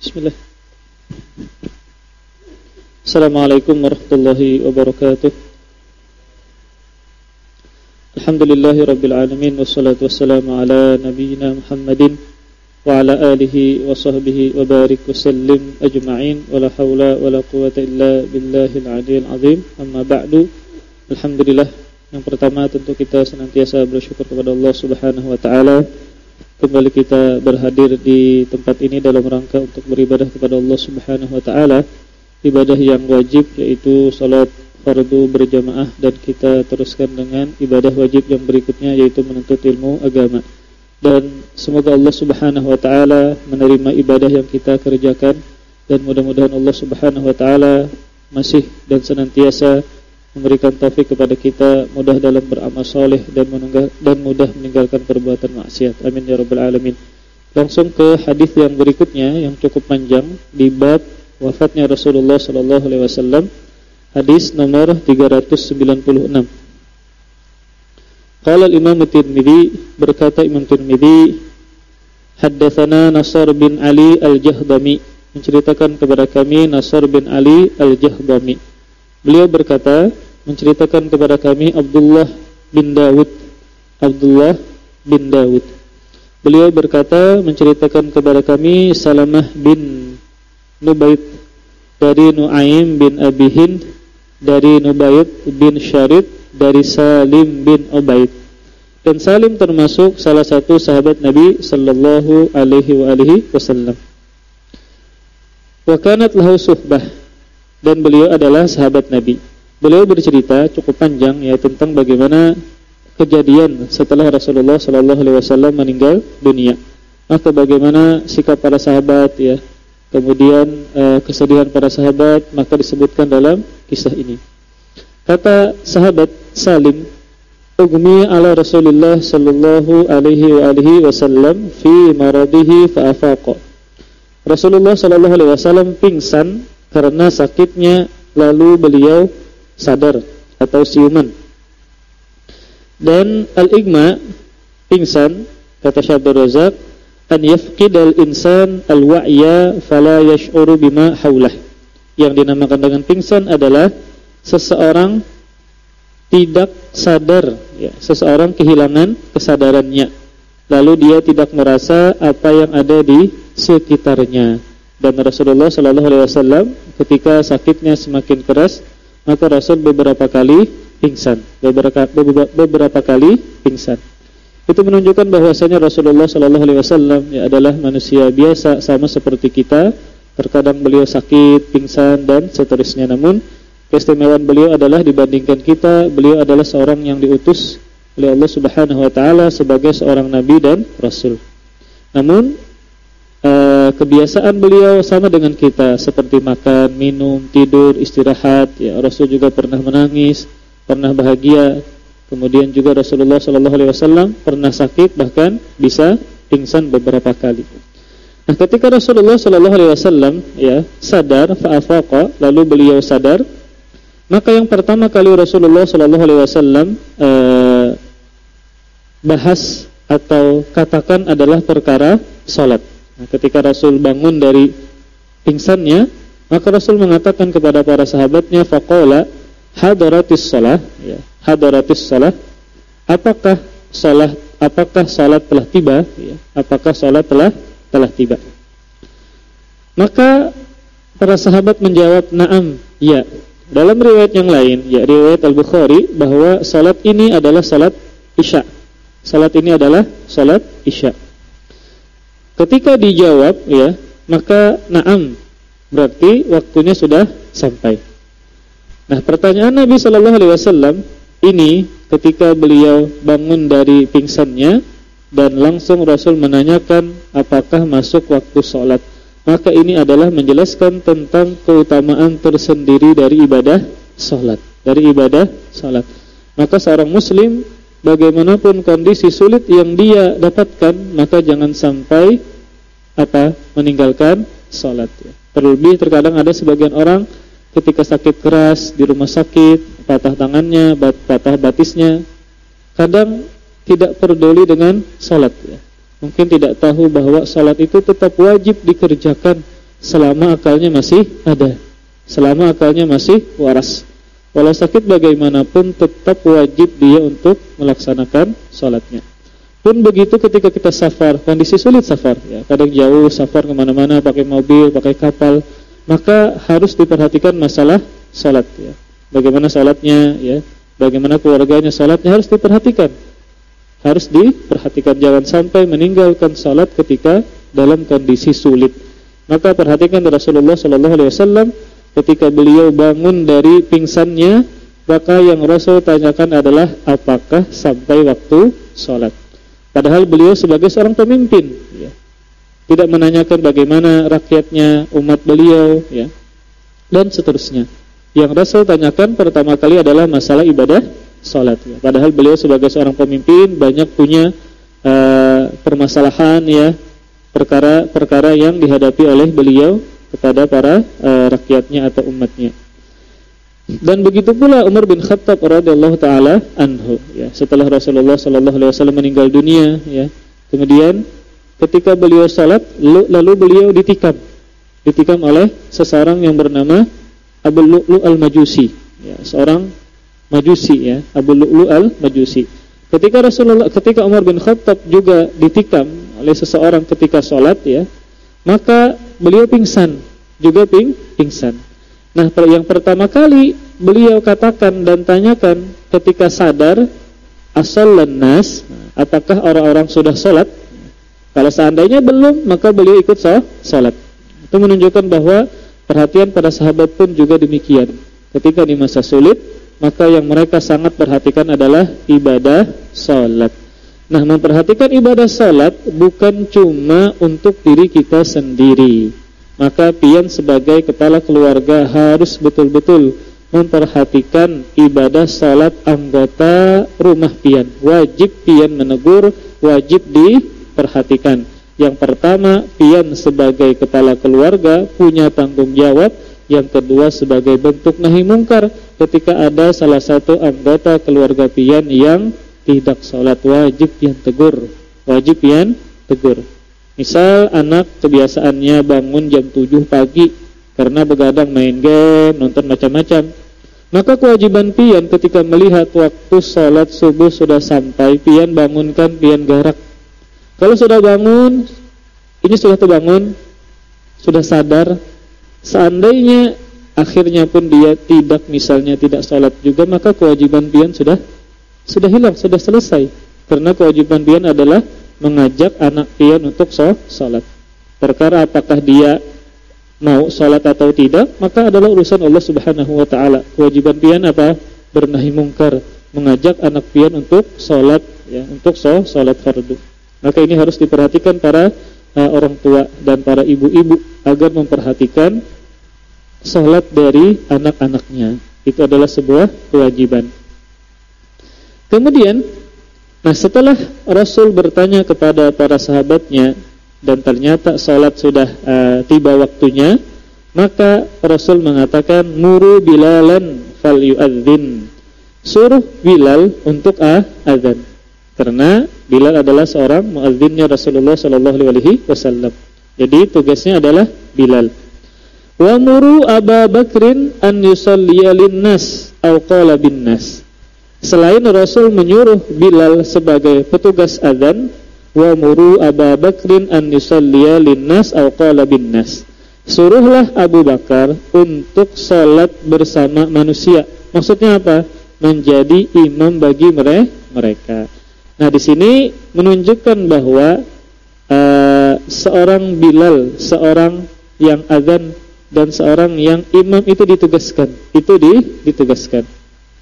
Bismillah. Assalamualaikum warahmatullahi wabarakatuh. Alhamdulillahi rabbil alamin Muhammadin wa ala alihi wa sahbihi wa barik wa sallim. Alhamdulillah yang pertama tentu kita senantiasa bersyukur kepada Allah Subhanahu kembali kita berhadir di tempat ini dalam rangka untuk beribadah kepada Allah Subhanahu wa taala ibadah yang wajib yaitu salat fardu berjamaah dan kita teruskan dengan ibadah wajib yang berikutnya yaitu menuntut ilmu agama. Dan semoga Allah Subhanahu wa taala menerima ibadah yang kita kerjakan dan mudah-mudahan Allah Subhanahu wa taala masih dan senantiasa memberikan taufik kepada kita mudah dalam beramal soleh dan dan mudah meninggalkan perbuatan maksiat. Amin ya rabbal alamin. Langsung ke hadis yang berikutnya yang cukup panjang di bab wafatnya Rasulullah sallallahu alaihi wasallam hadis nomor 396 Qala al-Imam Tirmizi berkata Imam Tirmizi haddatsana Nasr bin Ali al-Jahdami menceritakan kepada kami Nasr bin Ali al-Jahdami Beliau berkata menceritakan kepada kami Abdullah bin Dawud. Abdullah bin Dawud. Beliau berkata menceritakan kepada kami Salamah bin Nubayt dari Nuaim bin Abi Hind dari Nubayt bin Syarid dari Salim bin Ubaid. Dan Salim termasuk salah satu sahabat Nabi sallallahu alaihi wa alihi wasallam. Wa kanat lahu suhbah dan beliau adalah sahabat Nabi beliau bercerita cukup panjang ya tentang bagaimana kejadian setelah Rasulullah sallallahu alaihi wasallam meninggal dunia maka bagaimana sikap para sahabat ya kemudian uh, kesedihan para sahabat maka disebutkan dalam kisah ini. Kata sahabat Salim, "Ugmi ala Rasulullah sallallahu alaihi wa alihi wasallam fi maradihi fa afaqa." Rasulullah sallallahu alaihi wasallam pingsan karena sakitnya lalu beliau sadar atau siuman. Dan al-igma pingsan kata Syabdur Razak an yafqidal insan al-wa'ya fala yash'uru bima haulah. Yang dinamakan dengan pingsan adalah seseorang tidak sadar ya, seseorang kehilangan kesadarannya. Lalu dia tidak merasa apa yang ada di sekitarnya. Dan Rasulullah sallallahu alaihi wasallam ketika sakitnya semakin keras, maka Rasul beberapa kali pingsan, beberapa beberapa kali pingsan. Itu menunjukkan bahwasanya Rasulullah Shallallahu Alaihi Wasallam ya adalah manusia biasa sama seperti kita. Terkadang beliau sakit, pingsan dan seterusnya. Namun keistimewaan beliau adalah dibandingkan kita, beliau adalah seorang yang diutus oleh Allah Subhanahu Wa Taala sebagai seorang nabi dan rasul. Namun uh, kebiasaan beliau sama dengan kita seperti makan, minum, tidur, istirahat. Ya, Rasul juga pernah menangis, pernah bahagia, Kemudian juga Rasulullah Shallallahu Alaihi Wasallam pernah sakit bahkan bisa pingsan beberapa kali. Nah, ketika Rasulullah Shallallahu Alaihi Wasallam ya sadar faafaqa lalu beliau sadar, maka yang pertama kali Rasulullah Shallallahu Alaihi Wasallam eh, bahas atau katakan adalah perkara salat. Nah, ketika Rasul bangun dari pingsannya, maka Rasul mengatakan kepada para sahabatnya, faqala hadaratis salah, ya, hadaratis salat apakah salat apakah salat telah tiba? Ya, apakah salat telah telah tiba? Maka para sahabat menjawab na'am ya. Dalam riwayat yang lain ya riwayat Al-Bukhari bahwa salat ini adalah salat Isya. Salat ini adalah salat Isya ketika dijawab ya maka na'am berarti waktunya sudah sampai nah pertanyaan Nabi Shallallahu alaihi wasallam ini ketika beliau bangun dari pingsannya dan langsung Rasul menanyakan apakah masuk waktu sholat. Maka ini adalah menjelaskan tentang keutamaan tersendiri dari ibadah sholat. Dari ibadah sholat. Maka seorang muslim bagaimanapun kondisi sulit yang dia dapatkan, maka jangan sampai apa meninggalkan sholat. Terlebih terkadang ada sebagian orang ketika sakit keras di rumah sakit, patah tangannya, bat, patah batisnya, kadang tidak peduli dengan salat ya. Mungkin tidak tahu bahwa salat itu tetap wajib dikerjakan selama akalnya masih ada, selama akalnya masih waras. Walau sakit bagaimanapun tetap wajib dia untuk melaksanakan sholatnya. Pun begitu ketika kita safar, kondisi sulit safar, ya, kadang jauh safar ke mana-mana pakai mobil, pakai kapal, maka harus diperhatikan masalah sholat. Ya. Bagaimana sholatnya, ya, bagaimana keluarganya sholatnya harus diperhatikan. Harus diperhatikan jangan sampai meninggalkan sholat ketika dalam kondisi sulit. Maka perhatikan Rasulullah Shallallahu Alaihi Wasallam ketika beliau bangun dari pingsannya, maka yang Rasul tanyakan adalah apakah sampai waktu sholat. Padahal beliau sebagai seorang pemimpin, ya, tidak menanyakan bagaimana rakyatnya, umat beliau, ya, dan seterusnya. Yang Rasul tanyakan pertama kali adalah masalah ibadah sholat. Ya. Padahal beliau sebagai seorang pemimpin banyak punya uh, permasalahan, ya, perkara-perkara yang dihadapi oleh beliau kepada para uh, rakyatnya atau umatnya. Dan begitu pula Umar bin Khattab radhiyallahu taala anhu ya, setelah Rasulullah sallallahu alaihi wasallam meninggal dunia ya. Kemudian ketika beliau salat lalu beliau ditikam. Ditikam oleh seseorang yang bernama Abu Lu'lu al-Majusi ya, seorang Majusi ya, Abu Lu'lu al-Majusi. Ketika Rasulullah ketika Umar bin Khattab juga ditikam oleh seseorang ketika sholat ya, maka beliau pingsan, juga ping pingsan. Nah, yang pertama kali beliau katakan dan tanyakan ketika sadar asal lenas, apakah orang-orang sudah sholat? Kalau seandainya belum, maka beliau ikut sholat. Itu menunjukkan bahwa perhatian pada sahabat pun juga demikian. Ketika di masa sulit, maka yang mereka sangat perhatikan adalah ibadah sholat. Nah, memperhatikan ibadah salat bukan cuma untuk diri kita sendiri. Maka pian sebagai kepala keluarga harus betul-betul memperhatikan ibadah salat anggota rumah pian. Wajib pian menegur, wajib diperhatikan. Yang pertama, pian sebagai kepala keluarga punya tanggung jawab. Yang kedua, sebagai bentuk nahi mungkar ketika ada salah satu anggota keluarga pian yang tidak sholat wajib yang tegur wajib yang tegur misal anak kebiasaannya bangun jam 7 pagi karena begadang main game nonton macam-macam maka kewajiban pian ketika melihat waktu sholat subuh sudah sampai pian bangunkan pian garak kalau sudah bangun ini sudah terbangun sudah sadar seandainya akhirnya pun dia tidak misalnya tidak sholat juga maka kewajiban pian sudah sudah hilang, sudah selesai. Karena kewajiban pian adalah mengajak anak pian untuk sholat. Perkara apakah dia mau sholat atau tidak, maka adalah urusan Allah Subhanahu Wa Taala. Kewajiban pian apa? Bernahi mungkar, mengajak anak pian untuk sholat, ya, untuk sholat fardu. Maka ini harus diperhatikan para uh, orang tua dan para ibu-ibu agar memperhatikan sholat dari anak-anaknya. Itu adalah sebuah kewajiban. Kemudian, nah setelah Rasul bertanya kepada para sahabatnya dan ternyata salat sudah uh, tiba waktunya, maka Rasul mengatakan muru bilalan fal yu'adzin. Suruh Bilal untuk ah, azan. Karena Bilal adalah seorang muazzinnya Rasulullah sallallahu alaihi wasallam. Jadi tugasnya adalah Bilal. Wa muru Abu Bakrin an yusalliya lin-nas aw qala bin-nas. Selain Rasul menyuruh Bilal sebagai petugas azan, wa muru Abu Bakrin an yusalliya linnas aw qala binnas. Suruhlah Abu Bakar untuk salat bersama manusia. Maksudnya apa? Menjadi imam bagi mereka. Nah, di sini menunjukkan bahwa uh, seorang Bilal, seorang yang azan dan seorang yang imam itu ditugaskan. Itu di, ditugaskan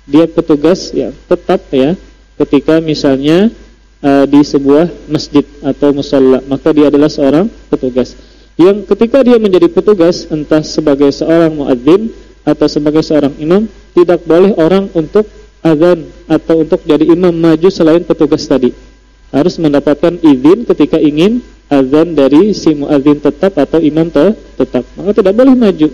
dia petugas ya tetap ya ketika misalnya uh, di sebuah masjid atau musola maka dia adalah seorang petugas. Yang ketika dia menjadi petugas entah sebagai seorang muadzin atau sebagai seorang imam tidak boleh orang untuk azan atau untuk jadi imam maju selain petugas tadi. Harus mendapatkan izin ketika ingin azan dari si muadzin tetap atau imam tetap. Maka tidak boleh maju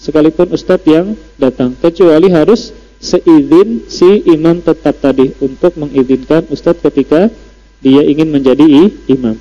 sekalipun ustadz yang datang. Kecuali harus seizin si imam tetap tadi untuk mengizinkan ustadz ketika dia ingin menjadi imam.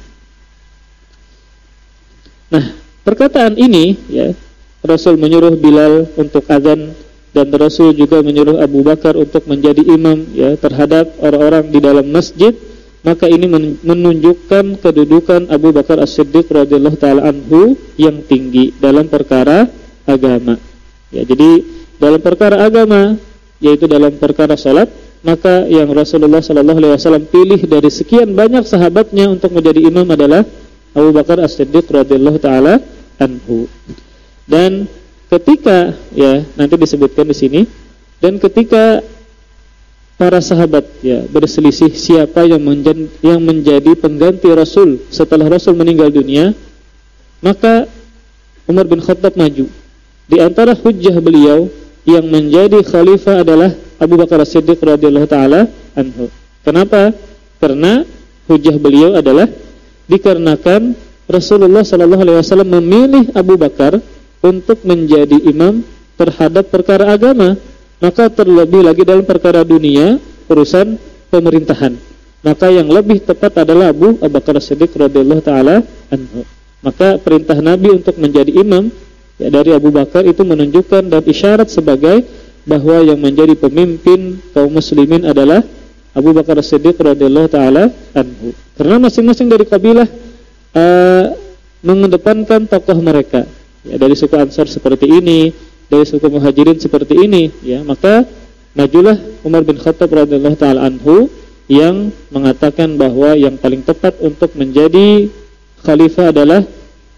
Nah, perkataan ini ya Rasul menyuruh Bilal untuk azan dan Rasul juga menyuruh Abu Bakar untuk menjadi imam ya terhadap orang-orang di dalam masjid maka ini menunjukkan kedudukan Abu Bakar As-Siddiq radhiyallahu taala anhu yang tinggi dalam perkara agama. Ya, jadi dalam perkara agama yaitu dalam perkara salat maka yang Rasulullah sallallahu alaihi wasallam pilih dari sekian banyak sahabatnya untuk menjadi imam adalah Abu Bakar As-Siddiq radhiyallahu taala anhu. Dan ketika ya nanti disebutkan di sini dan ketika para sahabat ya berselisih siapa yang menjadi, yang menjadi pengganti Rasul setelah Rasul meninggal dunia maka Umar bin Khattab maju di antara hujjah beliau yang menjadi khalifah adalah Abu Bakar As-Siddiq radhiyallahu taala anhu. Kenapa? Karena hujjah beliau adalah dikarenakan Rasulullah sallallahu alaihi wasallam memilih Abu Bakar untuk menjadi imam terhadap perkara agama. Maka terlebih lagi dalam perkara dunia urusan pemerintahan. Maka yang lebih tepat adalah Abu Bakar Siddiq radhiyallahu taala anhu. Maka perintah Nabi untuk menjadi imam ya dari Abu Bakar itu menunjukkan dan isyarat sebagai bahwa yang menjadi pemimpin kaum muslimin adalah Abu Bakar Siddiq radhiyallahu taala anhu. Karena masing-masing dari kabilah uh, mengedepankan tokoh mereka. Ya dari suku Ansar seperti ini dari suku Muhajirin seperti ini ya maka majulah Umar bin Khattab radhiyallahu taala anhu yang mengatakan bahwa yang paling tepat untuk menjadi khalifah adalah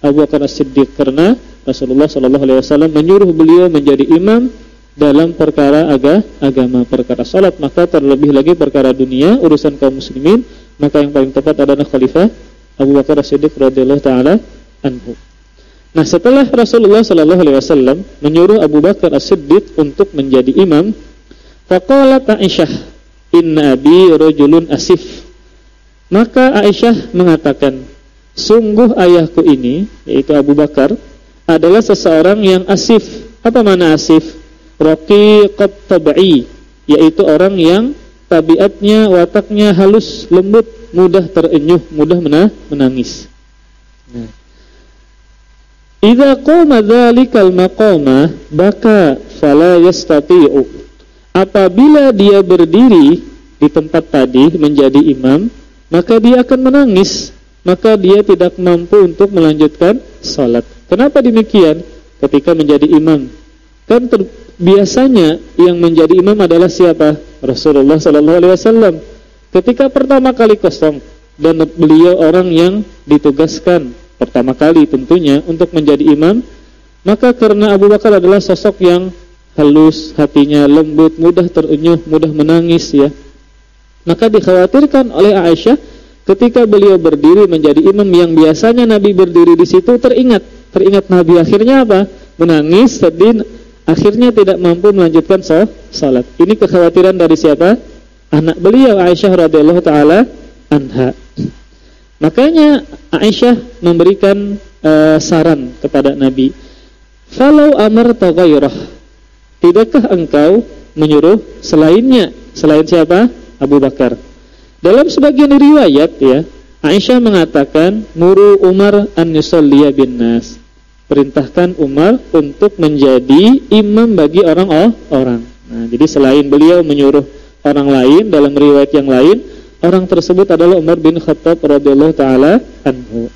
Abu Bakar As-Siddiq. Karena Rasulullah sallallahu alaihi wasallam menyuruh beliau menjadi imam dalam perkara aga, agama perkara salat maka terlebih lagi perkara dunia urusan kaum muslimin maka yang paling tepat adalah khalifah Abu Bakar As-Siddiq radhiyallahu taala anhu Nah setelah Rasulullah Sallallahu Alaihi Wasallam menyuruh Abu Bakar As-Siddiq untuk menjadi imam, faqalat Aisyah, Inna abi rojulun asif. Maka Aisyah mengatakan, sungguh ayahku ini, yaitu Abu Bakar, adalah seseorang yang asif. Apa mana asif? Raqiqat tab'i, yaitu orang yang tabiatnya, wataknya halus, lembut, mudah terenyuh, mudah menangis. Nah, Idza qama dzalikal maqama baka fala yastati'u. Apabila dia berdiri di tempat tadi menjadi imam, maka dia akan menangis, maka dia tidak mampu untuk melanjutkan salat. Kenapa demikian? Ketika menjadi imam, kan biasanya yang menjadi imam adalah siapa? Rasulullah sallallahu alaihi wasallam. Ketika pertama kali kosong dan beliau orang yang ditugaskan pertama kali tentunya untuk menjadi imam maka karena Abu Bakar adalah sosok yang halus hatinya lembut mudah terenyuh mudah menangis ya maka dikhawatirkan oleh Aisyah ketika beliau berdiri menjadi imam yang biasanya Nabi berdiri di situ teringat teringat Nabi akhirnya apa menangis sedih akhirnya tidak mampu melanjutkan salat ini kekhawatiran dari siapa anak beliau Aisyah radhiyallahu taala anha Makanya Aisyah memberikan uh, saran kepada Nabi, "Falau amarta ghairah, tidakkah engkau menyuruh selainnya? Selain siapa? Abu Bakar." Dalam sebagian riwayat ya, Aisyah mengatakan, "Muru Umar an yusalliya bin nas." Perintahkan Umar untuk menjadi imam bagi orang-orang. Nah, jadi selain beliau menyuruh orang lain dalam riwayat yang lain, Orang tersebut adalah Umar bin Khattab radhiyallahu taala anhu.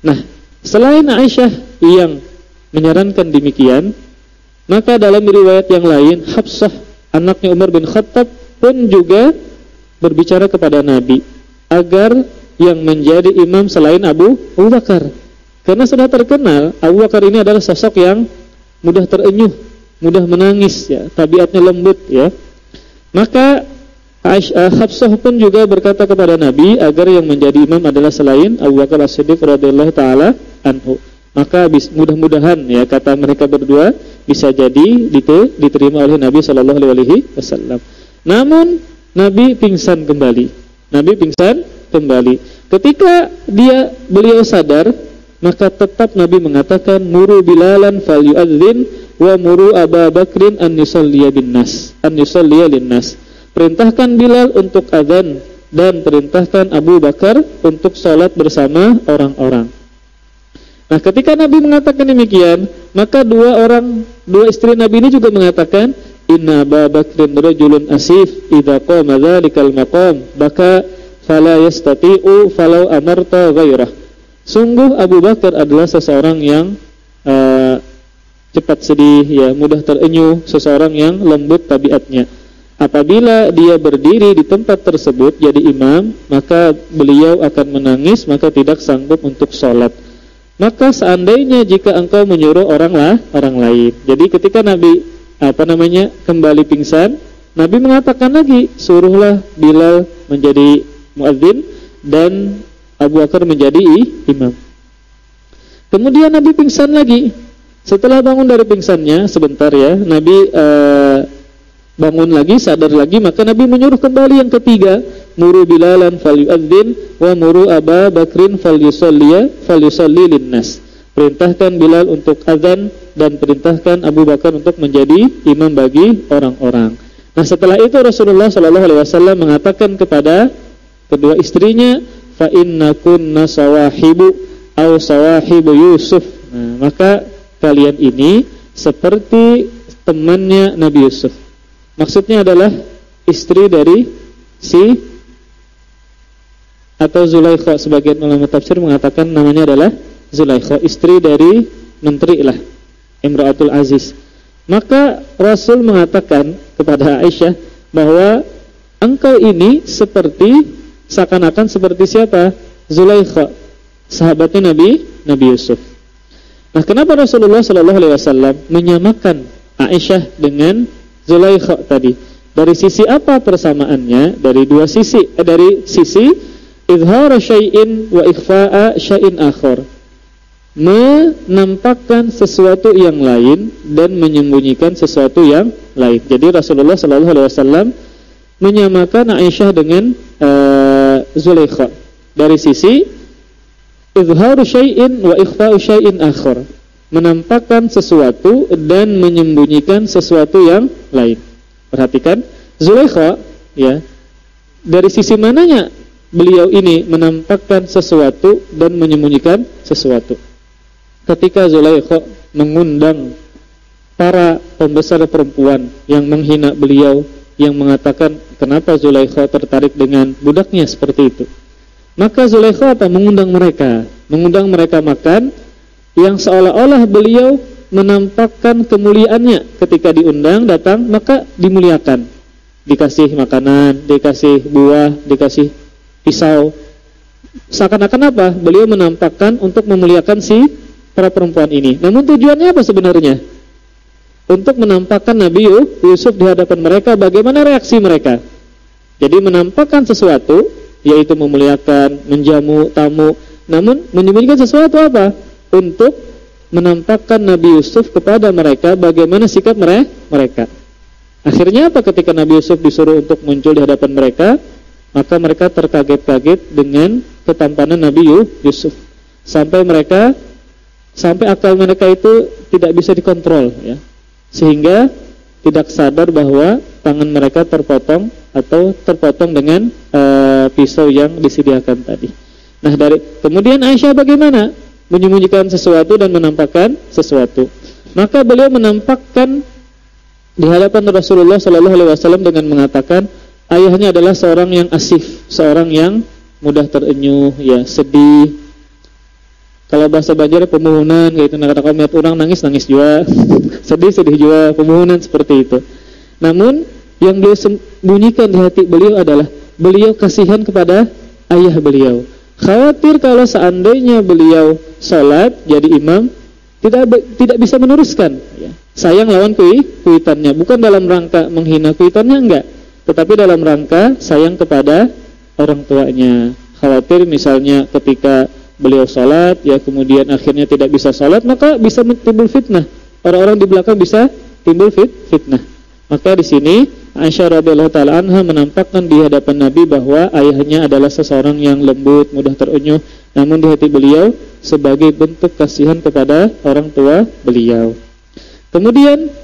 Nah, selain Aisyah yang menyarankan demikian, maka dalam riwayat yang lain Hafsah anaknya Umar bin Khattab pun juga berbicara kepada Nabi agar yang menjadi imam selain Abu Bakar. Karena sudah terkenal Abu Bakar ini adalah sosok yang mudah terenyuh, mudah menangis ya, tabiatnya lembut ya. Maka Aisyah Hafsah pun juga berkata kepada Nabi agar yang menjadi imam adalah selain Abu Bakar As-Siddiq radhiyallahu taala anhu. Maka mudah-mudahan ya kata mereka berdua bisa jadi diterima oleh Nabi sallallahu alaihi wasallam. Namun Nabi pingsan kembali. Nabi pingsan kembali. Ketika dia beliau sadar, maka tetap Nabi mengatakan muru bilalan falyu'adzin wa muru Abu Bakrin an yusalliya bin nas, an yusalliya lin nas Perintahkan Bilal untuk azan dan perintahkan Abu Bakar untuk sholat bersama orang-orang. Nah, ketika Nabi mengatakan demikian, maka dua orang, dua istri Nabi ini juga mengatakan, Inna Abu Bakrin rajulun asif idza qama dzalikal maqam, baka fala yastati'u falau amarta ghairah. Sungguh Abu Bakar adalah seseorang yang uh, cepat sedih, ya, mudah terenyuh, seseorang yang lembut tabiatnya. Apabila dia berdiri di tempat tersebut jadi imam, maka beliau akan menangis, maka tidak sanggup untuk sholat. Maka seandainya jika engkau menyuruh orang lah, orang lain. Jadi ketika Nabi apa namanya kembali pingsan, Nabi mengatakan lagi, suruhlah Bilal menjadi muadzin dan Abu Bakar menjadi imam. Kemudian Nabi pingsan lagi. Setelah bangun dari pingsannya sebentar ya, Nabi uh, bangun lagi, sadar lagi, maka Nabi menyuruh kembali yang ketiga, muru bilalan falyu'adzin wa muru Aba Bakrin falyusalliya falyusalli linnas. Perintahkan Bilal untuk azan dan perintahkan Abu Bakar untuk menjadi imam bagi orang-orang. Nah, setelah itu Rasulullah Shallallahu alaihi wasallam mengatakan kepada kedua istrinya, fa inna kunna sawahibu au sawahibu Yusuf. Nah, maka kalian ini seperti temannya Nabi Yusuf. Maksudnya adalah istri dari si atau Zulaikha sebagian ulama tafsir mengatakan namanya adalah Zulaikha istri dari menteri lah Imratul Aziz maka Rasul mengatakan kepada Aisyah bahwa engkau ini seperti seakan-akan seperti siapa Zulaikha sahabatnya Nabi Nabi Yusuf nah kenapa Rasulullah Shallallahu Alaihi Wasallam menyamakan Aisyah dengan Zulaikha tadi. Dari sisi apa persamaannya? Dari dua sisi. Eh, dari sisi izhar syai'in wa ikhfa'a syai'in akhar. Menampakkan sesuatu yang lain dan menyembunyikan sesuatu yang lain. Jadi Rasulullah sallallahu alaihi wasallam menyamakan Aisyah dengan uh, Zulaikha dari sisi izhar syai'in wa ikhfa'u syai'in akhar menampakkan sesuatu dan menyembunyikan sesuatu yang lain. Perhatikan, Zulaikha ya. Dari sisi mananya beliau ini menampakkan sesuatu dan menyembunyikan sesuatu. Ketika Zulaikha mengundang para pembesar perempuan yang menghina beliau yang mengatakan kenapa Zulaikha tertarik dengan budaknya seperti itu. Maka Zulaikha apa? Mengundang mereka, mengundang mereka makan yang seolah-olah beliau menampakkan kemuliaannya. Ketika diundang datang maka dimuliakan. Dikasih makanan dikasih buah dikasih pisau. Seakan-akan apa? Beliau menampakkan untuk memuliakan si para perempuan ini. Namun tujuannya apa sebenarnya untuk menampakkan Nabi Yusuf di hadapan mereka bagaimana reaksi mereka jadi menampakkan sesuatu yaitu memuliakan menjamu tamu namun menyembunyikan sesuatu apa untuk menampakkan Nabi Yusuf kepada mereka bagaimana sikap mereka. Akhirnya apa ketika Nabi Yusuf disuruh untuk muncul di hadapan mereka, maka mereka terkaget-kaget dengan ketampanan Nabi Yusuf. Sampai mereka sampai akal mereka itu tidak bisa dikontrol ya. Sehingga tidak sadar bahwa tangan mereka terpotong atau terpotong dengan uh, pisau yang disediakan tadi. Nah, dari kemudian Aisyah bagaimana? menyembunyikan sesuatu dan menampakkan sesuatu. Maka beliau menampakkan di hadapan Rasulullah Shallallahu Alaihi Wasallam dengan mengatakan ayahnya adalah seorang yang asif, seorang yang mudah terenyuh, ya sedih. Kalau bahasa Banjar pemohonan, gitu. Nah, kalau melihat orang nangis nangis juga, sedih sedih juga, pemohonan seperti itu. Namun yang beliau sembunyikan di hati beliau adalah beliau kasihan kepada ayah beliau Khawatir kalau seandainya beliau sholat jadi imam tidak tidak bisa meneruskan. Ya. Sayang lawan kui, kuitannya, bukan dalam rangka menghina kuitannya enggak, tetapi dalam rangka sayang kepada orang tuanya. Khawatir misalnya ketika beliau sholat ya kemudian akhirnya tidak bisa sholat maka bisa timbul fitnah. Orang-orang di belakang bisa timbul fit, fitnah. Maka di sini Aisyah radhiyallahu taala anha menampakkan di hadapan Nabi bahwa ayahnya adalah seseorang yang lembut, mudah terenyuh, namun di hati beliau sebagai bentuk kasihan kepada orang tua beliau. Kemudian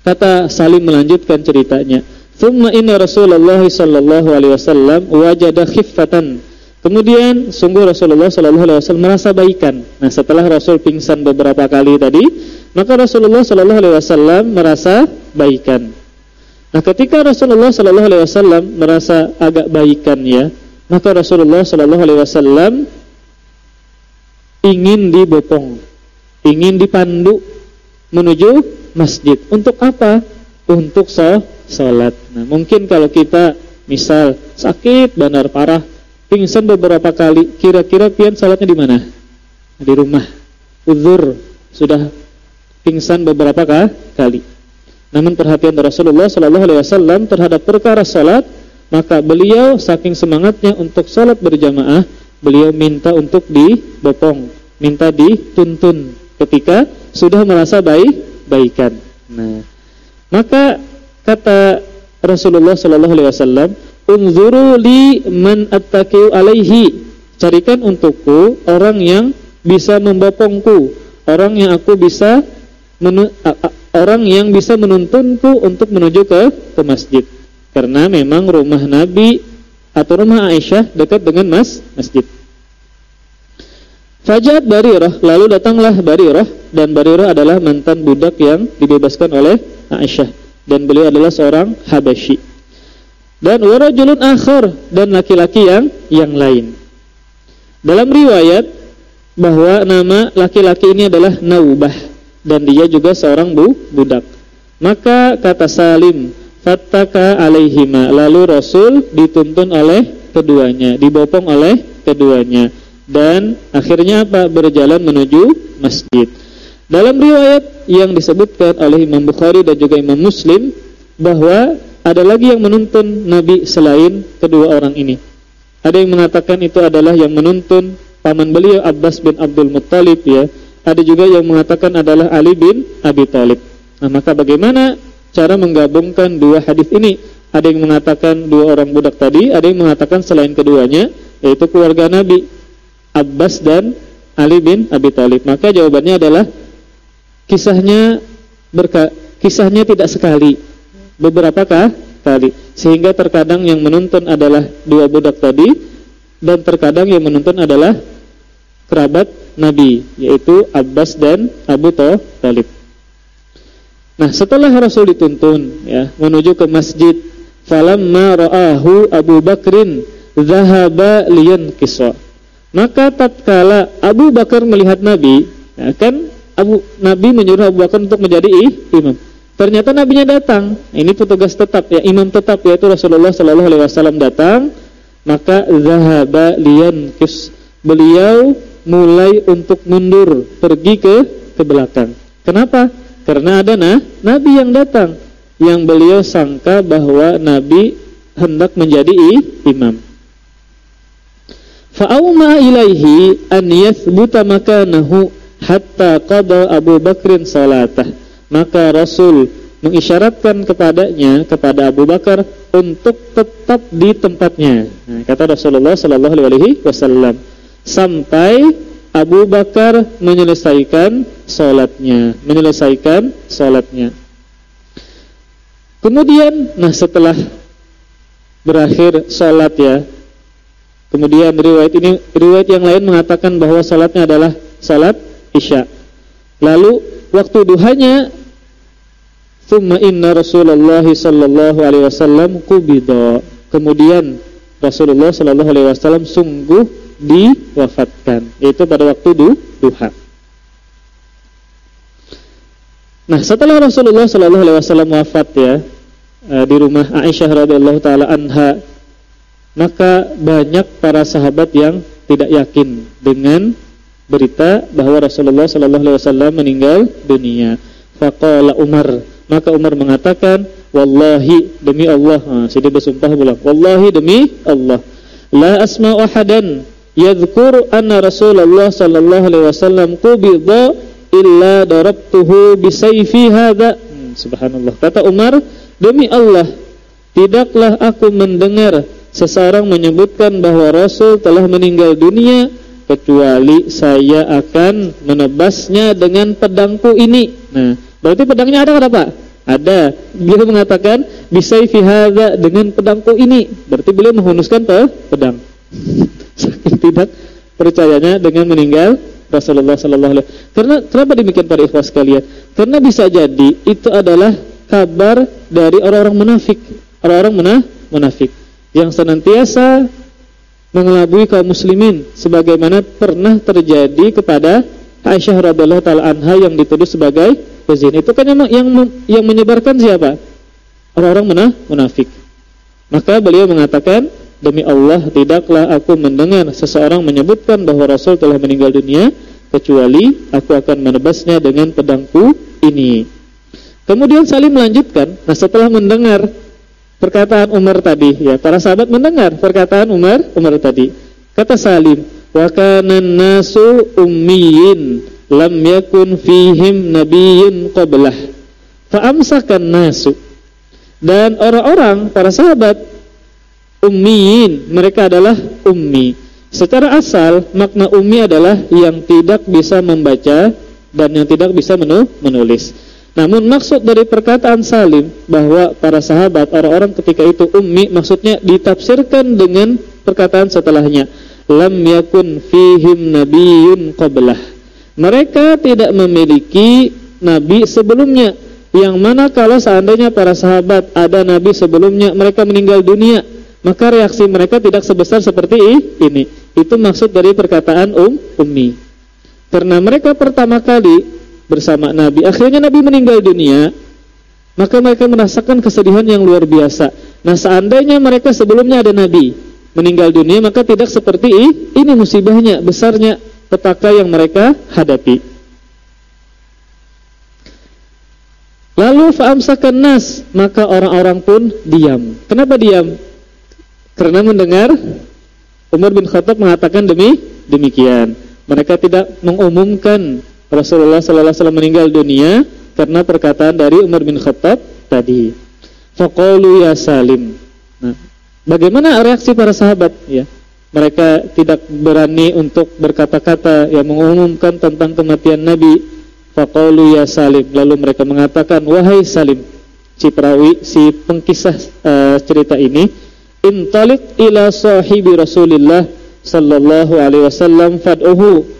kata Salim melanjutkan ceritanya, "Tsumma inna Rasulullah sallallahu alaihi wasallam wajada khiffatan Kemudian sungguh Rasulullah Shallallahu Alaihi Wasallam merasa baikan. Nah setelah Rasul pingsan beberapa kali tadi, maka Rasulullah Shallallahu Alaihi Wasallam merasa baikan. Nah ketika Rasulullah Shallallahu Alaihi Wasallam merasa agak baikan ya, maka Rasulullah Shallallahu Alaihi Wasallam ingin dibopong, ingin dipandu menuju masjid. Untuk apa? Untuk sholat. Nah mungkin kalau kita misal sakit benar parah pingsan beberapa kali, kira-kira pian salatnya di mana? Di rumah. Uzur sudah pingsan beberapa kali. Namun perhatian Rasulullah Shallallahu Alaihi Wasallam terhadap perkara salat, maka beliau saking semangatnya untuk salat berjamaah, beliau minta untuk dibopong, minta dituntun ketika sudah merasa baik baikan. Nah, maka kata Rasulullah Shallallahu Alaihi Wasallam, unzuru li man attaqiu alaihi. Carikan untukku orang yang bisa membopongku. Orang yang aku bisa menu, orang yang bisa menuntunku untuk menuju ke ke masjid. Karena memang rumah Nabi atau rumah Aisyah dekat dengan mas masjid. Fajat Barirah. Lalu datanglah Barirah. Dan Barirah adalah mantan budak yang dibebaskan oleh Aisyah. Dan beliau adalah seorang Habasyi dan warajulun akhar dan laki-laki yang yang lain. Dalam riwayat bahwa nama laki-laki ini adalah Naubah dan dia juga seorang bu, budak. Maka kata Salim, fattaka alaihima. Lalu Rasul dituntun oleh keduanya, dibopong oleh keduanya dan akhirnya apa? berjalan menuju masjid. Dalam riwayat yang disebutkan oleh Imam Bukhari dan juga Imam Muslim bahwa ada lagi yang menuntun Nabi selain kedua orang ini. Ada yang mengatakan itu adalah yang menuntun paman beliau Abbas bin Abdul Muttalib ya. Ada juga yang mengatakan adalah Ali bin Abi Thalib. Nah, maka bagaimana cara menggabungkan dua hadis ini? Ada yang mengatakan dua orang budak tadi, ada yang mengatakan selain keduanya yaitu keluarga Nabi Abbas dan Ali bin Abi Thalib. Maka jawabannya adalah kisahnya berka kisahnya tidak sekali beberapa kali sehingga terkadang yang menuntun adalah dua budak tadi dan terkadang yang menuntun adalah kerabat Nabi yaitu Abbas dan Abu Thalib. Nah, setelah Rasul dituntun ya menuju ke masjid, falamma ra'ahu Abu Bakrin zahaba liyan kiswa. Maka tatkala Abu Bakar melihat Nabi, ya kan Abu Nabi menyuruh Abu Bakar untuk menjadi imam. Ternyata nabinya datang. Ini petugas tetap ya, imam tetap yaitu Rasulullah Shallallahu alaihi wasallam datang, maka zahaba kis Beliau mulai untuk mundur, pergi ke ke belakang. Kenapa? Karena ada nah, nabi yang datang yang beliau sangka bahwa nabi hendak menjadi imam. Fa'auma ilaihi an yathbuta makanahu hatta qada Abu Bakrin salatah maka Rasul mengisyaratkan kepadanya kepada Abu Bakar untuk tetap di tempatnya. Nah, kata Rasulullah Sallallahu Alaihi Wasallam sampai Abu Bakar menyelesaikan sholatnya, menyelesaikan sholatnya. Kemudian, nah setelah berakhir sholat ya, kemudian riwayat ini riwayat yang lain mengatakan bahwa sholatnya adalah sholat isya. Lalu waktu duhanya Thumma inna Rasulullah sallallahu alaihi wasallam kubida. Kemudian Rasulullah sallallahu alaihi wasallam sungguh diwafatkan, yaitu pada waktu du, duha. Nah, setelah Rasulullah sallallahu alaihi wasallam wafat ya eh, di rumah Aisyah radhiyallahu taala anha, maka banyak para sahabat yang tidak yakin dengan berita bahwa Rasulullah sallallahu alaihi wasallam meninggal dunia. Faqala Umar maka Umar mengatakan, Wallahi demi Allah. Ha, sini bersumpah pula. Wallahi demi Allah. La asma'u ahadan yadhkur anna Rasulullah sallallahu alaihi wasallam qubida illa darabtuhu bisayfi hadha. Hmm, subhanallah. Kata Umar, demi Allah, tidaklah aku mendengar seseorang menyebutkan bahwa Rasul telah meninggal dunia kecuali saya akan menebasnya dengan pedangku ini. Nah, Berarti pedangnya ada ada Pak? Ada. Beliau mengatakan bisa hadza dengan pedangku ini. Berarti beliau menghunuskan pe pedang. Saking tidak percayanya dengan meninggal Rasulullah sallallahu alaihi Karena kenapa demikian para ikhwas sekalian? Karena bisa jadi itu adalah kabar dari orang-orang munafik, orang-orang menah, munafik yang senantiasa mengelabui kaum muslimin sebagaimana pernah terjadi kepada Aisyah radhiyallahu taala anha yang dituduh sebagai Itu kan yang yang, yang menyebarkan siapa? Orang-orang munafik. Maka beliau mengatakan, demi Allah tidaklah aku mendengar seseorang menyebutkan bahwa Rasul telah meninggal dunia kecuali aku akan menebasnya dengan pedangku ini. Kemudian Salim melanjutkan, nah setelah mendengar perkataan Umar tadi, ya para sahabat mendengar perkataan Umar, Umar tadi. Kata Salim, wa kana nasu lam yakun fihim nabiyyun qablah. Fa amsakan nasu. Dan orang-orang para sahabat ummiyin, mereka adalah ummi. Secara asal makna ummi adalah yang tidak bisa membaca dan yang tidak bisa menulis. Namun maksud dari perkataan Salim bahwa para sahabat orang-orang ketika itu ummi maksudnya ditafsirkan dengan perkataan setelahnya lam yakun fihim nabiyyun qablah. Mereka tidak memiliki nabi sebelumnya yang mana kalau seandainya para sahabat ada nabi sebelumnya mereka meninggal dunia maka reaksi mereka tidak sebesar seperti ini. Itu maksud dari perkataan um ummi. Karena mereka pertama kali bersama Nabi. Akhirnya Nabi meninggal dunia, maka mereka merasakan kesedihan yang luar biasa. Nah, seandainya mereka sebelumnya ada Nabi meninggal dunia, maka tidak seperti ini musibahnya, besarnya petaka yang mereka hadapi. Lalu fa'amsakan nas, maka orang-orang pun diam. Kenapa diam? Karena mendengar Umar bin Khattab mengatakan demi demikian. Mereka tidak mengumumkan Rasulullah sallallahu wasallam meninggal dunia karena perkataan dari Umar bin Khattab tadi. Faqalu ya Salim. Nah, bagaimana reaksi para sahabat ya? Mereka tidak berani untuk berkata-kata yang mengumumkan tentang kematian Nabi. Faqalu ya Salim. Lalu mereka mengatakan, "Wahai Salim." Si perawi, si pengkisah uh, cerita ini, "Intalik ila sahibi Rasulillah sallallahu alaihi wasallam fad'uhu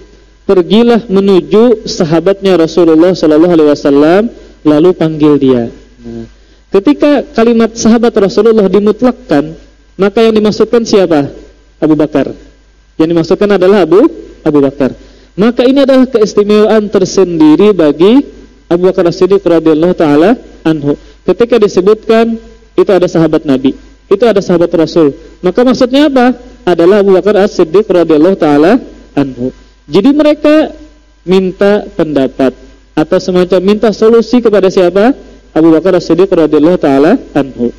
pergilah menuju sahabatnya Rasulullah Shallallahu Alaihi Wasallam lalu panggil dia. Nah, ketika kalimat sahabat Rasulullah dimutlakkan, maka yang dimaksudkan siapa? Abu Bakar. Yang dimaksudkan adalah Abu Abu Bakar. Maka ini adalah keistimewaan tersendiri bagi Abu Bakar As-Siddiq radhiyallahu taala anhu. Ketika disebutkan itu ada sahabat Nabi, itu ada sahabat Rasul. Maka maksudnya apa? Adalah Abu Bakar As-Siddiq radhiyallahu taala anhu. Jadi mereka minta pendapat atau semacam minta solusi kepada siapa? Abu Bakar As-Siddiq radhiyallahu taala anhu.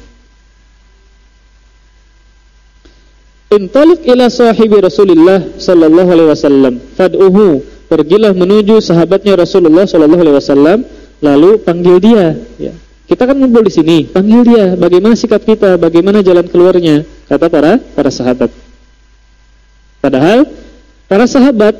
Intalik ila sahibi Rasulullah sallallahu alaihi wasallam fad'uhu pergilah menuju sahabatnya Rasulullah sallallahu alaihi wasallam lalu panggil dia ya. Kita kan ngumpul di sini, panggil dia. Bagaimana sikap kita? Bagaimana jalan keluarnya? Kata para para sahabat. Padahal para sahabat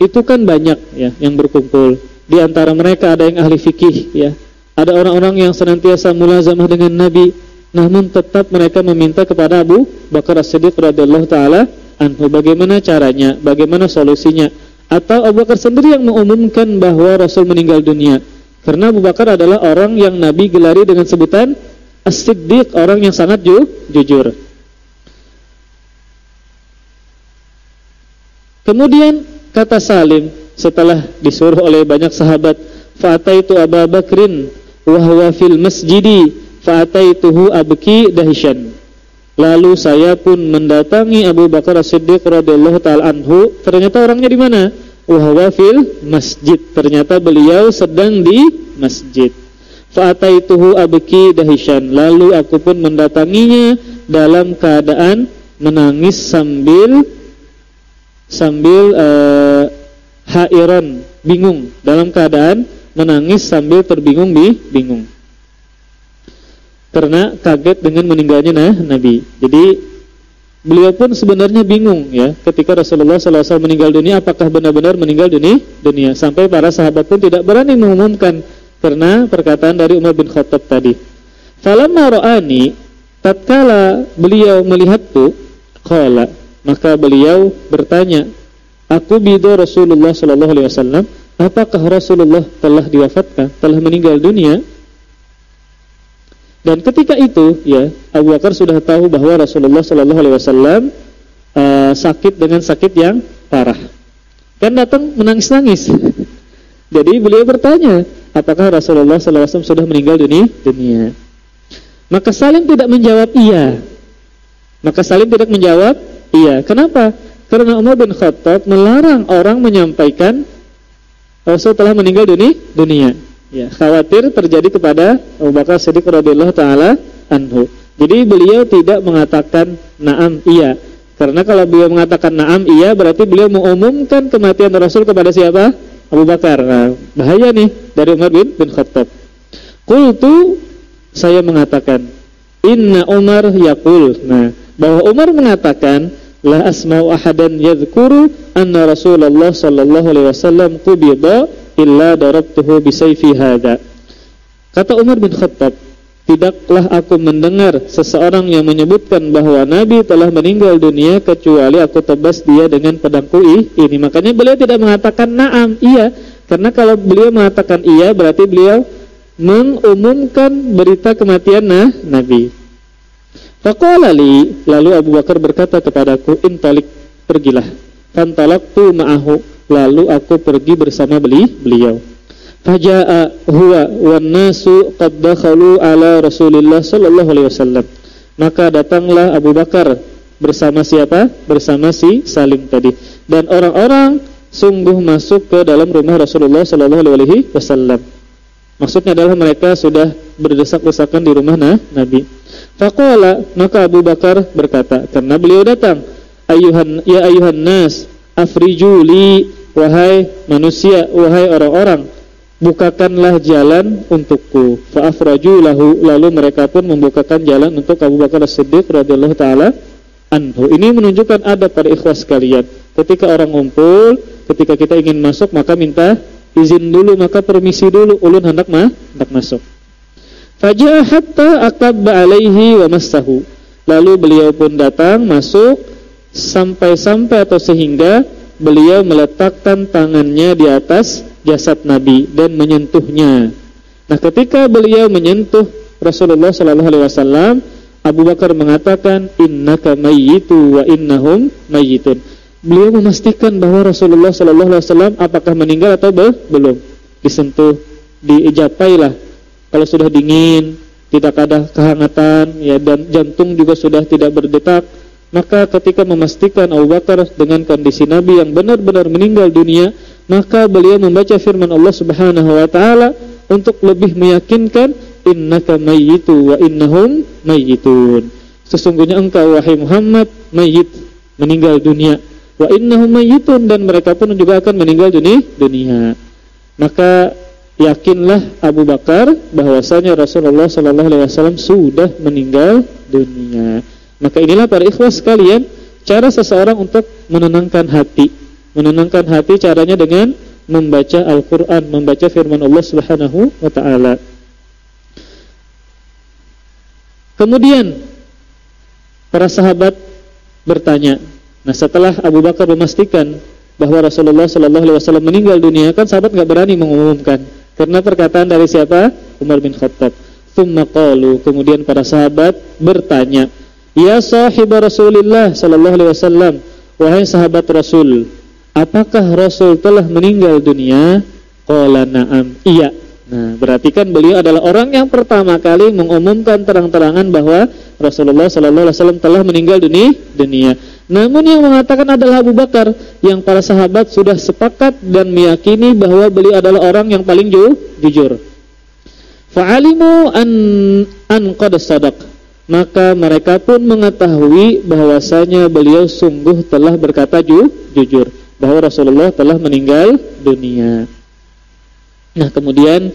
itu kan banyak ya yang berkumpul. Di antara mereka ada yang ahli fikih ya. Ada orang-orang yang senantiasa mulazamah dengan Nabi, namun tetap mereka meminta kepada Abu Bakar As-Siddiq radhiyallahu taala anhu bagaimana caranya, bagaimana solusinya. Atau Abu Bakar sendiri yang mengumumkan bahwa Rasul meninggal dunia. Karena Abu Bakar adalah orang yang Nabi gelari dengan sebutan As-Siddiq, orang yang sangat ju jujur. Kemudian Kata Salim setelah disuruh oleh banyak sahabat, "Fa'ataitu Abu Bakrin wa fil masjidi, fa'ataituhu abki dahishan." Lalu saya pun mendatangi Abu Bakar As-Siddiq radhiyallahu taala anhu. Ternyata orangnya di mana? Wa huwa fil masjid. Ternyata beliau sedang di masjid. Fa'ataituhu abki dahishan. Lalu aku pun mendatanginya dalam keadaan menangis sambil sambil uh, hairan, bingung dalam keadaan menangis sambil terbingung bi bingung. Karena kaget dengan meninggalnya nah, Nabi. Jadi beliau pun sebenarnya bingung ya ketika Rasulullah SAW meninggal dunia apakah benar-benar meninggal dunia dunia sampai para sahabat pun tidak berani mengumumkan karena perkataan dari Umar bin Khattab tadi. Falamma ra'ani tatkala beliau melihatku qala maka beliau bertanya, "Aku bido Rasulullah wasallam, apakah Rasulullah telah diwafatkan, telah meninggal dunia?" Dan ketika itu, ya, Abu Bakar sudah tahu bahwa Rasulullah sallallahu alaihi wasallam uh, sakit dengan sakit yang parah. Kan datang menangis-nangis. Jadi beliau bertanya, apakah Rasulullah sallallahu alaihi wasallam sudah meninggal dunia? Maka Salim tidak menjawab iya. Maka Salim tidak menjawab iya. Kenapa? Karena Umar bin Khattab melarang orang menyampaikan Rasul telah meninggal dunia. dunia ya, khawatir terjadi kepada Abu Bakar Siddiq radhiyallahu taala anhu. Jadi beliau tidak mengatakan na'am iya. Karena kalau beliau mengatakan na'am iya berarti beliau mengumumkan kematian Rasul kepada siapa? Abu Bakar. Nah, bahaya nih dari Umar bin, bin Khattab. Qultu saya mengatakan Inna Umar yaqul. Nah, bahwa Umar mengatakan la asma'u ahadan yadhkuru anna Rasulullah sallallahu alaihi wasallam qubida illa darabtuhu bisayfi hada. Kata Umar bin Khattab, tidaklah aku mendengar seseorang yang menyebutkan bahwa Nabi telah meninggal dunia kecuali aku tebas dia dengan pedangku ini. Makanya beliau tidak mengatakan na'am, iya. Karena kalau beliau mengatakan iya berarti beliau mengumumkan berita kematian nah, Nabi. Faqala lalu Abu Bakar berkata kepadaku, "Intalik, pergilah." Fantalaqtu ma'ahu Lalu aku pergi bersama beli beliau. Faja'a huwa wan nasu qad dakhalu ala Rasulillah sallallahu alaihi wasallam. Maka datanglah Abu Bakar bersama siapa? Bersama si Salim tadi. Dan orang-orang sungguh masuk ke dalam rumah Rasulullah sallallahu alaihi wasallam. Maksudnya adalah mereka sudah berdesak-desakan di rumah nah, Nabi. Faqala maka Abu Bakar berkata, karena beliau datang, ayuhan ya ayuhan nas afriju li Wahai manusia, wahai orang-orang, bukakanlah jalan untukku. Fa'afraju lahu, lalu mereka pun membukakan jalan untuk Abu Bakar As-Siddiq radhiyallahu taala anhu. Ini menunjukkan ada pada ikhwas sekalian. Ketika orang ngumpul, ketika kita ingin masuk maka minta izin dulu, maka permisi dulu, ulun hendak mah hendak masuk. Fajah hatta akabba alaihi wa masahu. Lalu beliau pun datang masuk sampai-sampai atau sehingga beliau meletakkan tangannya di atas jasad Nabi dan menyentuhnya. Nah, ketika beliau menyentuh Rasulullah sallallahu alaihi wasallam, Abu Bakar mengatakan innaka mayyitu wa innahum mayyitun. Beliau memastikan bahwa Rasulullah sallallahu alaihi wasallam apakah meninggal atau belum. Disentuh, diijapailah. Kalau sudah dingin, tidak ada kehangatan ya dan jantung juga sudah tidak berdetak maka ketika memastikan Abu Bakar dengan kondisi Nabi yang benar-benar meninggal dunia, maka beliau membaca firman Allah Subhanahu wa taala untuk lebih meyakinkan innaka mayyitu wa innahum mayyitun. Sesungguhnya engkau wahai Muhammad mayyit, meninggal dunia. Wa innahum mayyitun dan mereka pun juga akan meninggal dunia. dunia. Maka yakinlah Abu Bakar bahwasanya Rasulullah sallallahu alaihi wasallam sudah meninggal dunia. Maka inilah para ikhwas sekalian cara seseorang untuk menenangkan hati. Menenangkan hati caranya dengan membaca Al-Qur'an, membaca firman Allah Subhanahu wa taala. Kemudian para sahabat bertanya. Nah, setelah Abu Bakar memastikan bahwa Rasulullah Shallallahu alaihi wasallam meninggal dunia, kan sahabat nggak berani mengumumkan karena perkataan dari siapa? Umar bin Khattab. Tsumma qalu, kemudian para sahabat bertanya, Ya sahib Rasulullah sallallahu alaihi wasallam, wahai sahabat Rasul, apakah Rasul telah meninggal dunia? Qala na'am. Iya. Nah, berarti kan beliau adalah orang yang pertama kali mengumumkan terang-terangan bahwa Rasulullah sallallahu alaihi wasallam telah meninggal dunia. dunia. Namun yang mengatakan adalah Abu Bakar yang para sahabat sudah sepakat dan meyakini bahwa beliau adalah orang yang paling jujur. Fa'alimu an an qad sadaq maka mereka pun mengetahui bahwasanya beliau sungguh telah berkata ju, jujur bahwa Rasulullah telah meninggal dunia. Nah, kemudian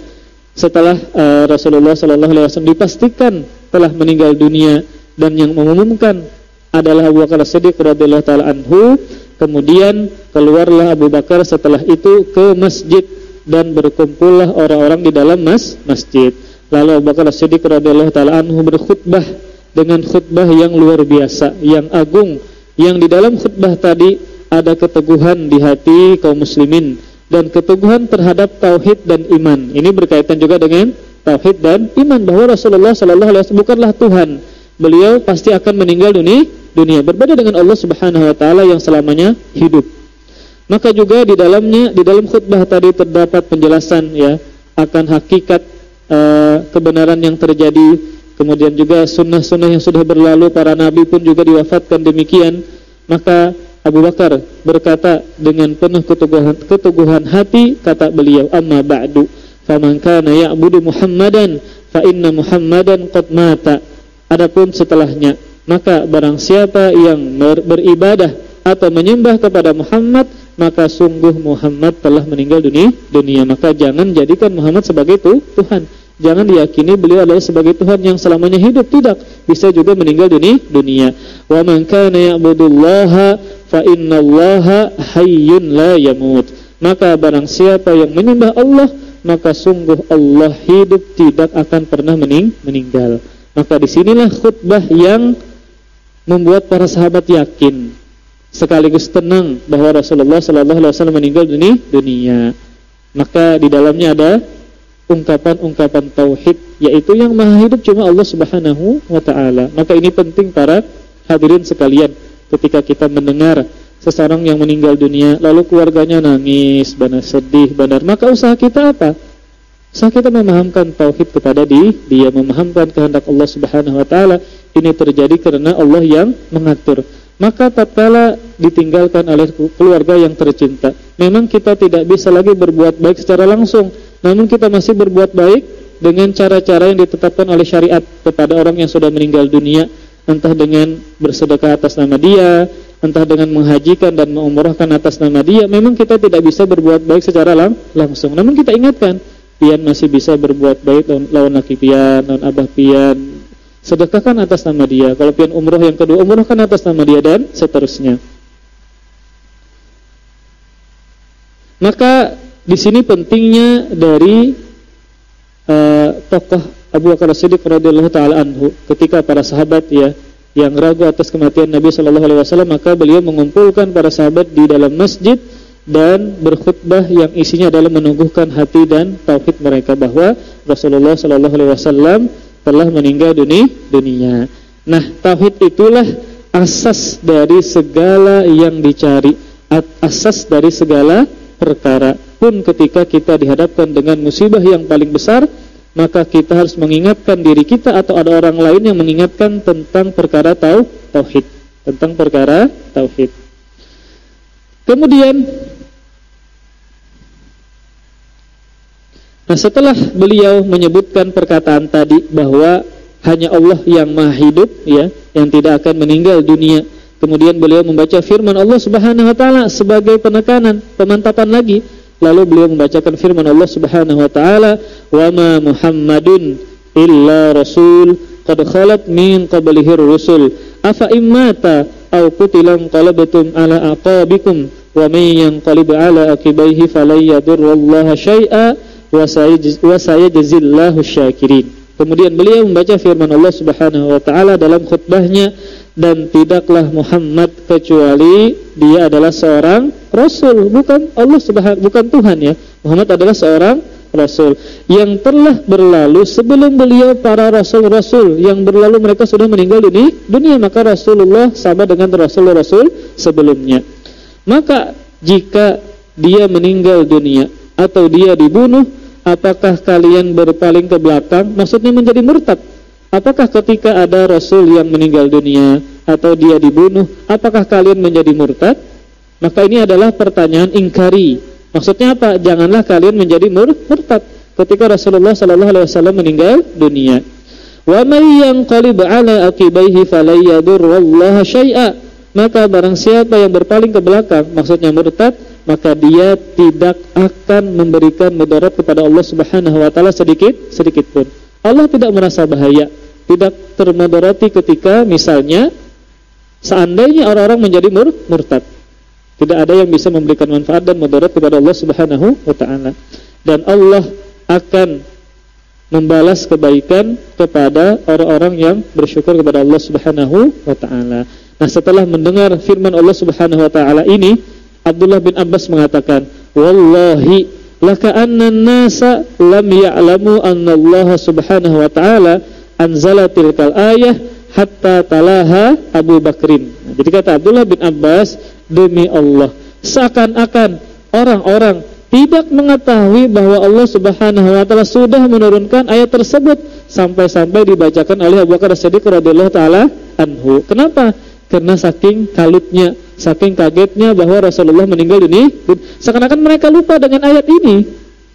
setelah uh, Rasulullah sallallahu alaihi wasallam dipastikan telah meninggal dunia dan yang mengumumkan adalah Abu Bakar Siddiq radhiyallahu taala anhu, kemudian keluarlah Abu Bakar setelah itu ke masjid dan berkumpullah orang-orang di dalam mas masjid. Lalu Abu Bakar Siddiq radhiyallahu taala anhu berkhutbah dengan khutbah yang luar biasa, yang agung yang di dalam khutbah tadi ada keteguhan di hati kaum muslimin dan keteguhan terhadap tauhid dan iman. Ini berkaitan juga dengan tauhid dan iman bahwa Rasulullah sallallahu alaihi wasallam bukanlah Tuhan. Beliau pasti akan meninggal dunia, dunia. Berbeda dengan Allah Subhanahu wa taala yang selamanya hidup. Maka juga di dalamnya di dalam khutbah tadi terdapat penjelasan ya akan hakikat uh, kebenaran yang terjadi, kemudian juga sunnah-sunnah yang sudah berlalu para nabi pun juga diwafatkan demikian. Maka Abu Bakar berkata dengan penuh keteguhan, keteguhan hati kata beliau amma ba'du faman kana ya'budu Muhammadan fa inna Muhammadan qad mata adapun setelahnya maka barang siapa yang beribadah atau menyembah kepada Muhammad maka sungguh Muhammad telah meninggal dunia dunia maka jangan jadikan Muhammad sebagai itu Tuhan Jangan diyakini beliau adalah sebagai Tuhan yang selamanya hidup tidak bisa juga meninggal dunia dunia. Wa man kana ya'budullaha fa innallaha hayyun la yamut. Maka barang siapa yang menyembah Allah maka sungguh Allah hidup tidak akan pernah mening meninggal. Maka di sinilah khutbah yang membuat para sahabat yakin sekaligus tenang bahwa Rasulullah Sallallahu Alaihi Wasallam meninggal dunia. dunia. Maka di dalamnya ada ungkapan-ungkapan tauhid yaitu yang maha hidup cuma Allah Subhanahu wa taala. Maka ini penting para hadirin sekalian ketika kita mendengar seseorang yang meninggal dunia lalu keluarganya nangis, benar sedih, benar. Maka usaha kita apa? Usaha kita memahamkan tauhid kepada di, dia memahamkan kehendak Allah Subhanahu wa taala. Ini terjadi karena Allah yang mengatur. Maka tatkala ditinggalkan oleh keluarga yang tercinta, memang kita tidak bisa lagi berbuat baik secara langsung namun kita masih berbuat baik dengan cara-cara yang ditetapkan oleh syariat kepada orang yang sudah meninggal dunia, entah dengan bersedekah atas nama dia, entah dengan menghajikan dan mengumrahkan atas nama dia. Memang kita tidak bisa berbuat baik secara lang langsung. Namun kita ingatkan, pian masih bisa berbuat baik lawan laki pian, lawan abah pian. Sedekahkan atas nama dia. Kalau pian umroh yang kedua, umrohkan atas nama dia dan seterusnya. Maka di sini pentingnya dari uh, tokoh Abu Bakar Siddiq radhiyallahu taala anhu ketika para sahabat ya yang ragu atas kematian Nabi Shallallahu alaihi wasallam maka beliau mengumpulkan para sahabat di dalam masjid dan berkhutbah yang isinya adalah menungguhkan hati dan tauhid mereka bahwa Rasulullah Shallallahu alaihi wasallam telah meninggal dunia dunia. Nah, tauhid itulah asas dari segala yang dicari, asas dari segala perkara. Pun ketika kita dihadapkan dengan musibah yang paling besar maka kita harus mengingatkan diri kita atau ada orang lain yang mengingatkan tentang perkara tau tauhid. Tentang perkara tauhid. Kemudian nah setelah beliau menyebutkan perkataan tadi bahwa hanya Allah yang maha hidup ya yang tidak akan meninggal dunia kemudian beliau membaca firman Allah Subhanahu wa taala sebagai penekanan pemantapan lagi. Lalu beliau membacakan firman Allah Subhanahu wa taala, "Wa ma Muhammadun illa rasul qad khalat min qablihi rusul. Afa immata aw qutilan qalabtum ala aqabikum wa may yanqalib ala aqibaihi falan yadurrallaha syai'a syakirin." Kemudian beliau membaca firman Allah Subhanahu wa taala dalam khutbahnya dan tidaklah Muhammad kecuali dia adalah seorang rasul bukan Allah subhanahu bukan Tuhan ya. Muhammad adalah seorang rasul. Yang telah berlalu sebelum beliau para rasul-rasul yang berlalu mereka sudah meninggal dunia dunia maka Rasulullah sama dengan rasul-rasul sebelumnya. Maka jika dia meninggal dunia atau dia dibunuh apakah kalian berpaling ke belakang maksudnya menjadi murtad Apakah ketika ada Rasul yang meninggal dunia atau dia dibunuh, apakah kalian menjadi murtad? Maka ini adalah pertanyaan ingkari. Maksudnya apa? Janganlah kalian menjadi mur murtad ketika Rasulullah sallallahu alaihi wasallam meninggal dunia. Wa may yanqalib ala aqibaihi falayadurrallaha syai'a. Maka barang siapa yang berpaling ke belakang, maksudnya murtad, maka dia tidak akan memberikan mudarat kepada Allah Subhanahu wa taala sedikit sedikit pun. Allah tidak merasa bahaya tidak termodarati ketika misalnya seandainya orang-orang menjadi mur murtad. Tidak ada yang bisa memberikan manfaat dan mudarat kepada Allah Subhanahu wa taala. Dan Allah akan membalas kebaikan kepada orang-orang yang bersyukur kepada Allah Subhanahu wa taala. Nah, setelah mendengar firman Allah Subhanahu wa taala ini, Abdullah bin Abbas mengatakan, "Wallahi laka anna nasa lam ya'lamu anna Allah Subhanahu wa taala anzala tilkal ayah hatta talaha Abu Bakrin." Nah, jadi kata Abdullah bin Abbas, demi Allah, seakan-akan orang-orang tidak mengetahui bahwa Allah Subhanahu wa taala sudah menurunkan ayat tersebut sampai-sampai dibacakan oleh Abu Bakar Siddiq radhiyallahu taala anhu. Kenapa? Karena saking kalutnya, saking kagetnya bahwa Rasulullah meninggal ini, seakan-akan mereka lupa dengan ayat ini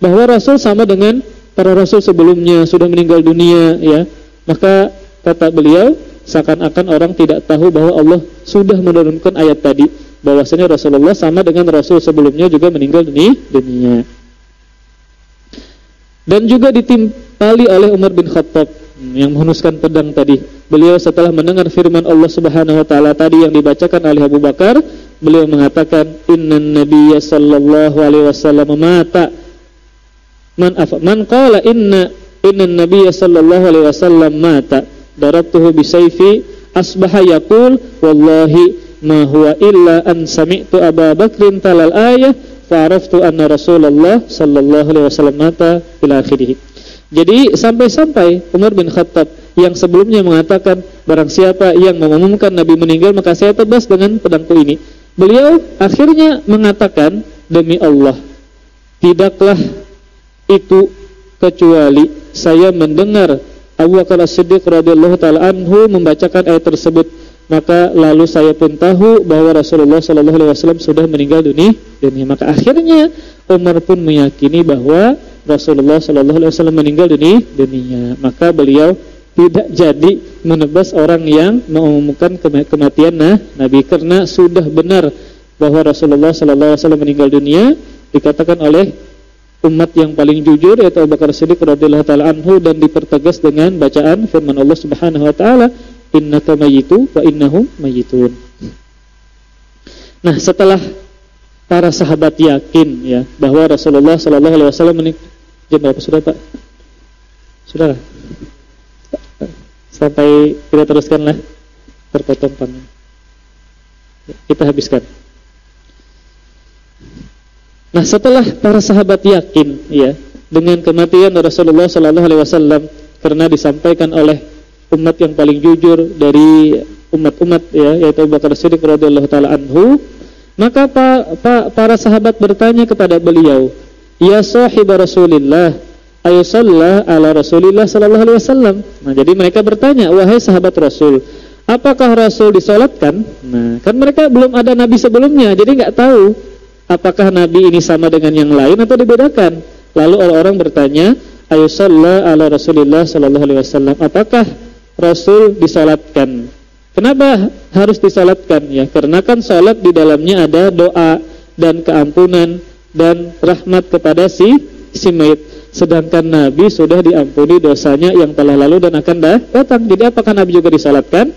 bahwa Rasul sama dengan para rasul sebelumnya sudah meninggal dunia ya. Maka kata beliau seakan-akan orang tidak tahu bahwa Allah sudah menurunkan ayat tadi bahwasanya Rasulullah sama dengan rasul sebelumnya juga meninggal dunia. Dan juga ditimpali oleh Umar bin Khattab yang menghunuskan pedang tadi. Beliau setelah mendengar firman Allah Subhanahu wa taala tadi yang dibacakan oleh Abu Bakar, beliau mengatakan, "Innan nabiyya sallallahu alaihi wasallam mata." Man afa man qala inna innan nabiyya sallallahu alaihi wasallam mata. Darabtuhu bisayfi asbaha yaqul wallahi ma huwa illa an sami'tu Abu Bakrin talal ayah fa'araftu anna Rasulullah sallallahu alaihi wasallam mata ila akhirih. Jadi sampai-sampai Umar bin Khattab yang sebelumnya mengatakan barang siapa yang mengumumkan Nabi meninggal maka saya tebas dengan pedangku ini. Beliau akhirnya mengatakan demi Allah tidaklah itu kecuali saya mendengar Abu Bakar As-Siddiq radhiyallahu taala anhu membacakan ayat tersebut. Maka lalu saya pun tahu bahwa Rasulullah sallallahu alaihi wasallam sudah meninggal dunia. Dunia. Maka akhirnya Umar pun meyakini bahwa Rasulullah Shallallahu Alaihi Wasallam meninggal dunia, dunia, maka beliau tidak jadi menebas orang yang mengumumkan kematian nah, Nabi karena sudah benar bahwa Rasulullah Shallallahu Alaihi Wasallam meninggal dunia dikatakan oleh umat yang paling jujur yaitu Abu Bakar Siddiq radhiyallahu taala anhu dan dipertegas dengan bacaan firman Allah Subhanahu wa taala innaka mayyitu wa innahum mayyitun. Nah, setelah para sahabat yakin ya bahwa Rasulullah Shallallahu alaihi wasallam Jam berapa sudah Pak? Sudah Sampai kita teruskanlah terpotong panjang. Kita habiskan. Nah, setelah para sahabat yakin ya dengan kematian Rasulullah sallallahu alaihi wasallam karena disampaikan oleh umat yang paling jujur dari umat-umat ya yaitu Abu Bakar Siddiq radhiyallahu taala anhu, maka pa, pa, para sahabat bertanya kepada beliau, Ya sahib Rasulillah Ayusalla ala Rasulillah sallallahu alaihi wasallam. Nah, jadi mereka bertanya, "Wahai sahabat Rasul, apakah Rasul disolatkan?" Nah, kan mereka belum ada nabi sebelumnya, jadi nggak tahu apakah nabi ini sama dengan yang lain atau dibedakan. Lalu orang-orang bertanya, "Ayusalla ala Rasulillah sallallahu alaihi wasallam, apakah Rasul disolatkan?" Kenapa harus disolatkan ya? Karena kan solat di dalamnya ada doa dan keampunan dan rahmat kepada si si mayit. Sedangkan Nabi sudah diampuni dosanya yang telah lalu dan akan datang. Jadi apakah Nabi juga disalatkan?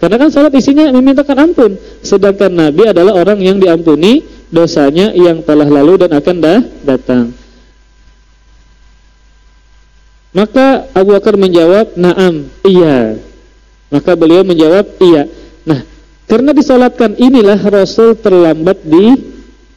Karena kan salat isinya memintakan ampun. Sedangkan Nabi adalah orang yang diampuni dosanya yang telah lalu dan akan datang. Maka Abu Bakar menjawab, "Na'am, iya." Maka beliau menjawab, "Iya." Nah, karena disolatkan inilah Rasul terlambat di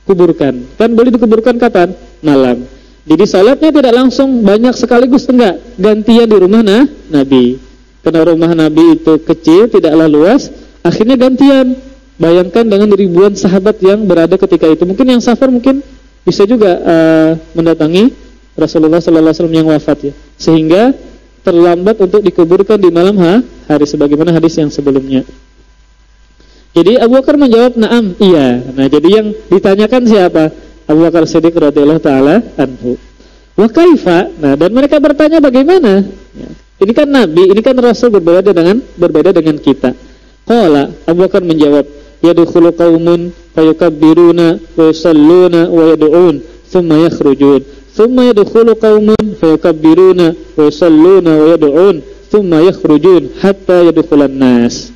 kuburkan. Kan boleh dikuburkan kapan? Malam. Jadi salatnya tidak langsung banyak sekaligus enggak, gantian di rumah nah, Nabi. Karena rumah Nabi itu kecil, tidaklah luas, akhirnya gantian. Bayangkan dengan ribuan sahabat yang berada ketika itu. Mungkin yang safar mungkin bisa juga uh, mendatangi Rasulullah sallallahu alaihi wasallam yang wafat ya. Sehingga terlambat untuk dikuburkan di malam ha, hari sebagaimana hadis yang sebelumnya. Jadi Abu Bakar menjawab na'am, iya. Nah, jadi yang ditanyakan siapa? Abu Bakar Siddiq radhiyallahu taala anhu. Wa kaifa? Nah, dan mereka bertanya bagaimana? Ya. Ini kan nabi, ini kan rasul berbeda dengan berbeda dengan kita. Qala Abu Bakar menjawab, yadkhulu qaumun fayukabbiruna wa yusalluna wa yad'un thumma yakhrujun. Thumma yadkhulu qaumun fayukabbiruna wa yusalluna wa yad'un thumma yakhrujun hatta yadkhulan nas.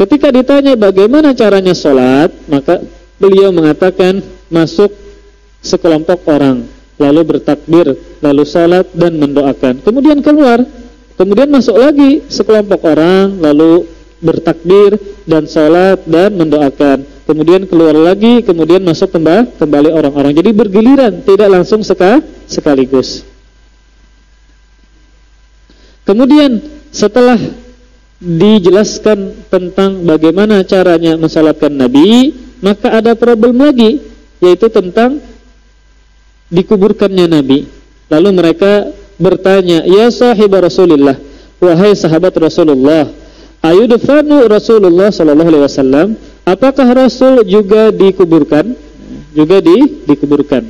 Ketika ditanya bagaimana caranya sholat, maka beliau mengatakan masuk sekelompok orang, lalu bertakbir, lalu sholat dan mendoakan. Kemudian keluar, kemudian masuk lagi sekelompok orang, lalu bertakbir dan sholat dan mendoakan. Kemudian keluar lagi, kemudian masuk kembali kembali orang-orang. Jadi bergiliran, tidak langsung seka, sekaligus. Kemudian setelah dijelaskan tentang bagaimana caranya mensalatkan Nabi, maka ada problem lagi, yaitu tentang dikuburkannya Nabi. Lalu mereka bertanya, "Ya sahib Rasulullah, wahai sahabat Rasulullah, ayudfanu Rasulullah sallallahu alaihi wasallam, apakah Rasul juga dikuburkan?" Juga di dikuburkan.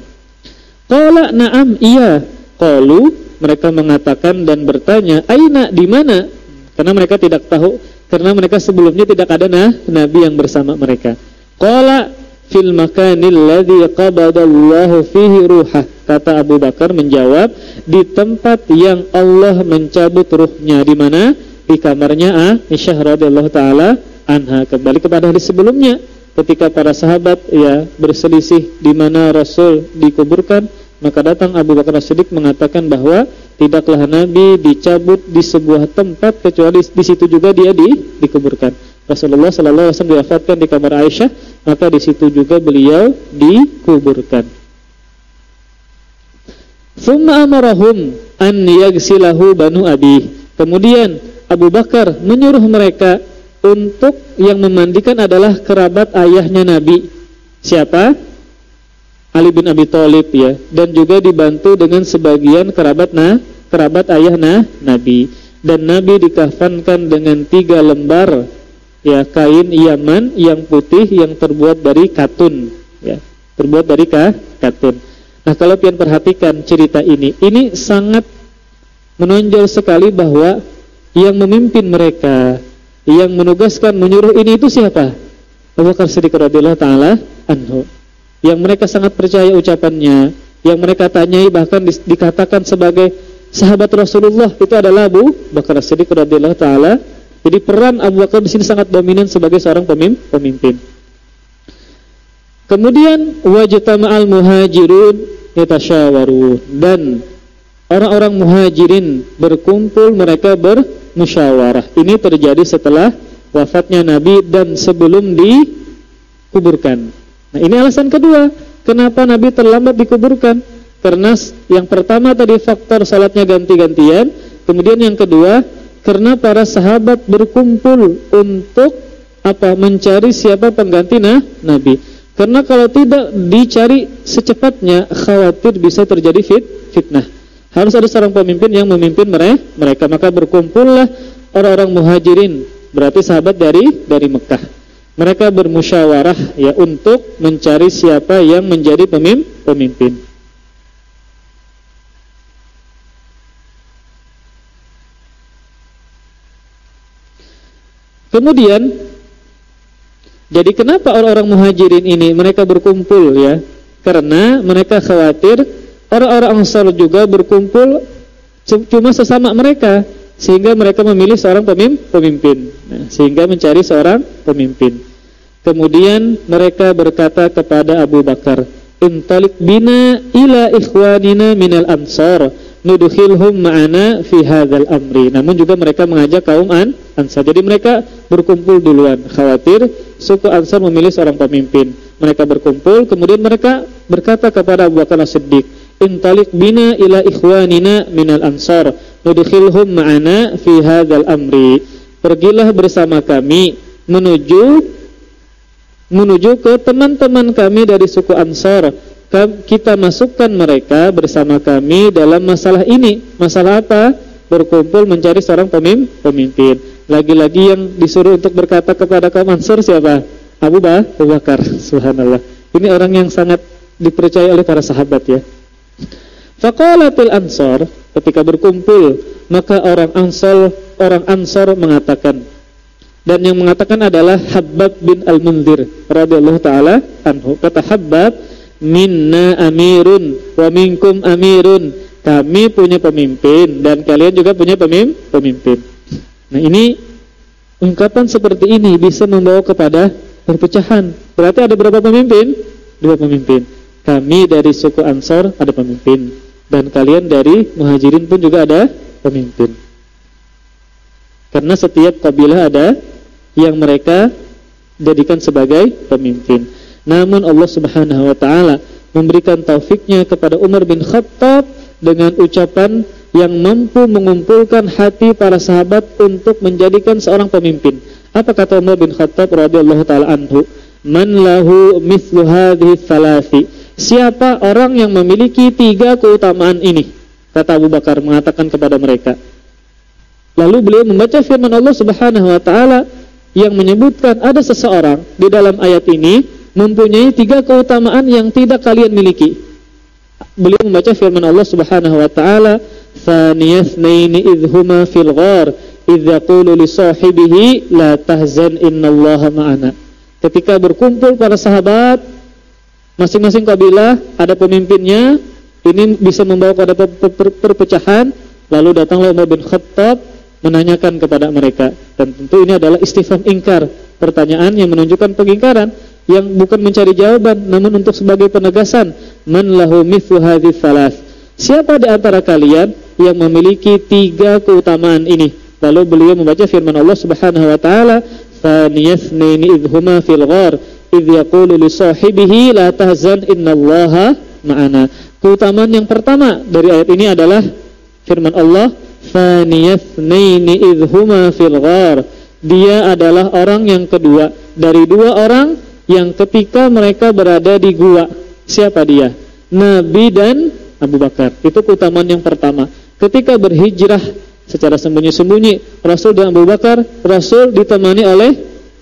Qala na'am, iya. Qalu mereka mengatakan dan bertanya, "Aina di mana?" Karena mereka tidak tahu karena mereka sebelumnya tidak ada nah, nabi yang bersama mereka. Qala fil makanil ladzi qabadallahu fihi ruhah. Kata Abu Bakar menjawab, di tempat yang Allah mencabut ruhnya di mana? Di kamarnya Aisyah radhiyallahu taala anha. Kembali kepada hadis sebelumnya ketika para sahabat ya berselisih di mana Rasul dikuburkan, maka datang Abu Bakar As-Siddiq mengatakan bahwa tidaklah Nabi dicabut di sebuah tempat kecuali di situ juga dia di, dikuburkan. Rasulullah Sallallahu Alaihi diwafatkan di kamar Aisyah, maka di situ juga beliau dikuburkan. Thumma amarahum an yagsilahu banu abi. Kemudian Abu Bakar menyuruh mereka untuk yang memandikan adalah kerabat ayahnya Nabi. Siapa? Ali bin Abi Thalib ya, dan juga dibantu dengan sebagian kerabat nah, kerabat ayah nah, Nabi. Dan Nabi dikafankan dengan tiga lembar ya kain Yaman yang putih yang terbuat dari katun ya, terbuat dari kah, katun. Nah kalau pian perhatikan cerita ini, ini sangat menonjol sekali bahwa yang memimpin mereka, yang menugaskan menyuruh ini itu siapa? Abu Bakar Siddiq radhiyallahu taala anhu. Yang mereka sangat percaya ucapannya, yang mereka tanyai bahkan di, dikatakan sebagai sahabat Rasulullah itu adalah Abu Bakar Siddiq radhiyallahu taala. Jadi peran Abu Bakar di sini sangat dominan sebagai seorang pemimpin. Kemudian wajtama'al muhajirun yatasyawaru dan orang-orang muhajirin berkumpul mereka bermusyawarah. Ini terjadi setelah wafatnya Nabi dan sebelum dikuburkan. Nah, ini alasan kedua kenapa Nabi terlambat dikuburkan. Karena yang pertama tadi faktor salatnya ganti-gantian, kemudian yang kedua karena para sahabat berkumpul untuk apa? mencari siapa pengganti nah, Nabi. Karena kalau tidak dicari secepatnya khawatir bisa terjadi fit, fitnah. Harus ada seorang pemimpin yang memimpin mereka. Maka berkumpullah orang-orang muhajirin, berarti sahabat dari dari Mekah. Mereka bermusyawarah ya untuk mencari siapa yang menjadi pemimpin. Kemudian jadi kenapa orang-orang muhajirin ini mereka berkumpul ya? Karena mereka khawatir orang-orang Ansar juga berkumpul cuma sesama mereka sehingga mereka memilih seorang pemimpin. Nah, sehingga mencari seorang pemimpin. Kemudian mereka berkata kepada Abu Bakar, "Intalik bina ila ikhwanina minal ansar." nudkhilhum ma'ana fi hadzal amri. Namun juga mereka mengajak kaum an Ansar. Jadi mereka berkumpul duluan, khawatir suku Ansar memilih seorang pemimpin. Mereka berkumpul, kemudian mereka berkata kepada Abu Bakar As-Siddiq, "Intalik bina ila ikhwanina minal ansar, nudkhilhum ma'ana fi hadzal amri." Pergilah bersama kami menuju menuju ke teman-teman kami dari suku Ansar kita masukkan mereka bersama kami dalam masalah ini. Masalah apa? Berkumpul mencari seorang pemimpin. Lagi-lagi yang disuruh untuk berkata kepada kaum Ansar siapa? Abu Bakar. Subhanallah. Ini orang yang sangat dipercaya oleh para sahabat ya. Faqalatil Ansar ketika berkumpul maka orang Ansar orang Ansar mengatakan dan yang mengatakan adalah Habab bin Al-Munzir radhiyallahu taala anhu. Kata Habab minna amirun wa minkum amirun kami punya pemimpin dan kalian juga punya pemimpin nah ini ungkapan seperti ini bisa membawa kepada perpecahan. Berarti ada berapa pemimpin? Dua pemimpin. Kami dari suku Ansar ada pemimpin. Dan kalian dari Muhajirin pun juga ada pemimpin. Karena setiap kabilah ada yang mereka jadikan sebagai pemimpin. Namun Allah Subhanahu wa taala memberikan taufiknya kepada Umar bin Khattab dengan ucapan yang mampu mengumpulkan hati para sahabat untuk menjadikan seorang pemimpin. Apa kata Umar bin Khattab radhiyallahu taala anhu? Man lahu mithlu hadhihi thalathi. Siapa orang yang memiliki tiga keutamaan ini? Kata Abu Bakar mengatakan kepada mereka. Lalu beliau membaca firman Allah Subhanahu wa taala yang menyebutkan ada seseorang di dalam ayat ini mempunyai tiga keutamaan yang tidak kalian miliki. Beliau membaca firman Allah Subhanahu wa taala, "Thaniyasnaini idhuma fil ghar, idh yaqulu li sahibihi la tahzan innallaha ma'ana." Ketika berkumpul para sahabat, masing-masing kabilah ada pemimpinnya, ini bisa membawa pada perpecahan, lalu datanglah Umar bin Khattab menanyakan kepada mereka dan tentu ini adalah istifham ingkar pertanyaan yang menunjukkan pengingkaran yang bukan mencari jawaban namun untuk sebagai penegasan man lahu mithlu hadhihi siapa di antara kalian yang memiliki tiga keutamaan ini lalu beliau membaca firman Allah Subhanahu wa taala faniyasnaini idhuma fil ghar idh yaqulu li sahibihi la tahzan innallaha ma'ana keutamaan yang pertama dari ayat ini adalah firman Allah Faniyasnaini idhuma fil ghar. Dia adalah orang yang kedua dari dua orang yang ketika mereka berada di gua. Siapa dia? Nabi dan Abu Bakar. Itu keutamaan yang pertama. Ketika berhijrah secara sembunyi-sembunyi, Rasul dan Abu Bakar, Rasul ditemani oleh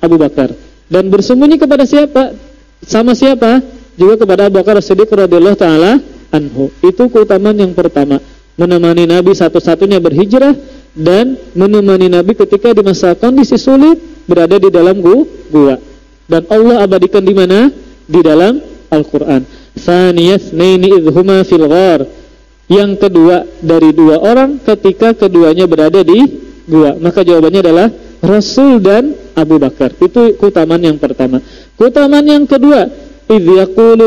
Abu Bakar. Dan bersembunyi kepada siapa? Sama siapa? Juga kepada Abu Bakar Siddiq radhiyallahu taala anhu. Itu keutamaan yang pertama menemani Nabi satu-satunya berhijrah dan menemani Nabi ketika di masa kondisi sulit berada di dalam gua. Dan Allah abadikan di mana? Di dalam Al-Qur'an. Tsaniyasnaini idhuma fil ghar. Yang kedua dari dua orang ketika keduanya berada di gua. Maka jawabannya adalah Rasul dan Abu Bakar. Itu keutamaan yang pertama. Keutamaan yang kedua, idh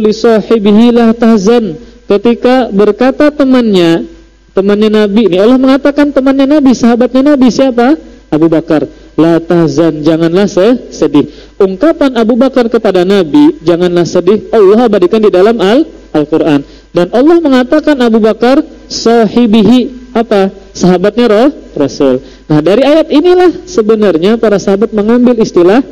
li sahibihi la tahzan. Ketika berkata temannya temannya Nabi ini Allah mengatakan temannya Nabi, sahabatnya Nabi siapa? Abu Bakar. La tahzan, janganlah sedih. Ungkapan Abu Bakar kepada Nabi, janganlah sedih, Allah abadikan di dalam Al Al-Qur'an. Dan Allah mengatakan Abu Bakar sahibihi apa? Sahabatnya roh Rasul. Nah, dari ayat inilah sebenarnya para sahabat mengambil istilah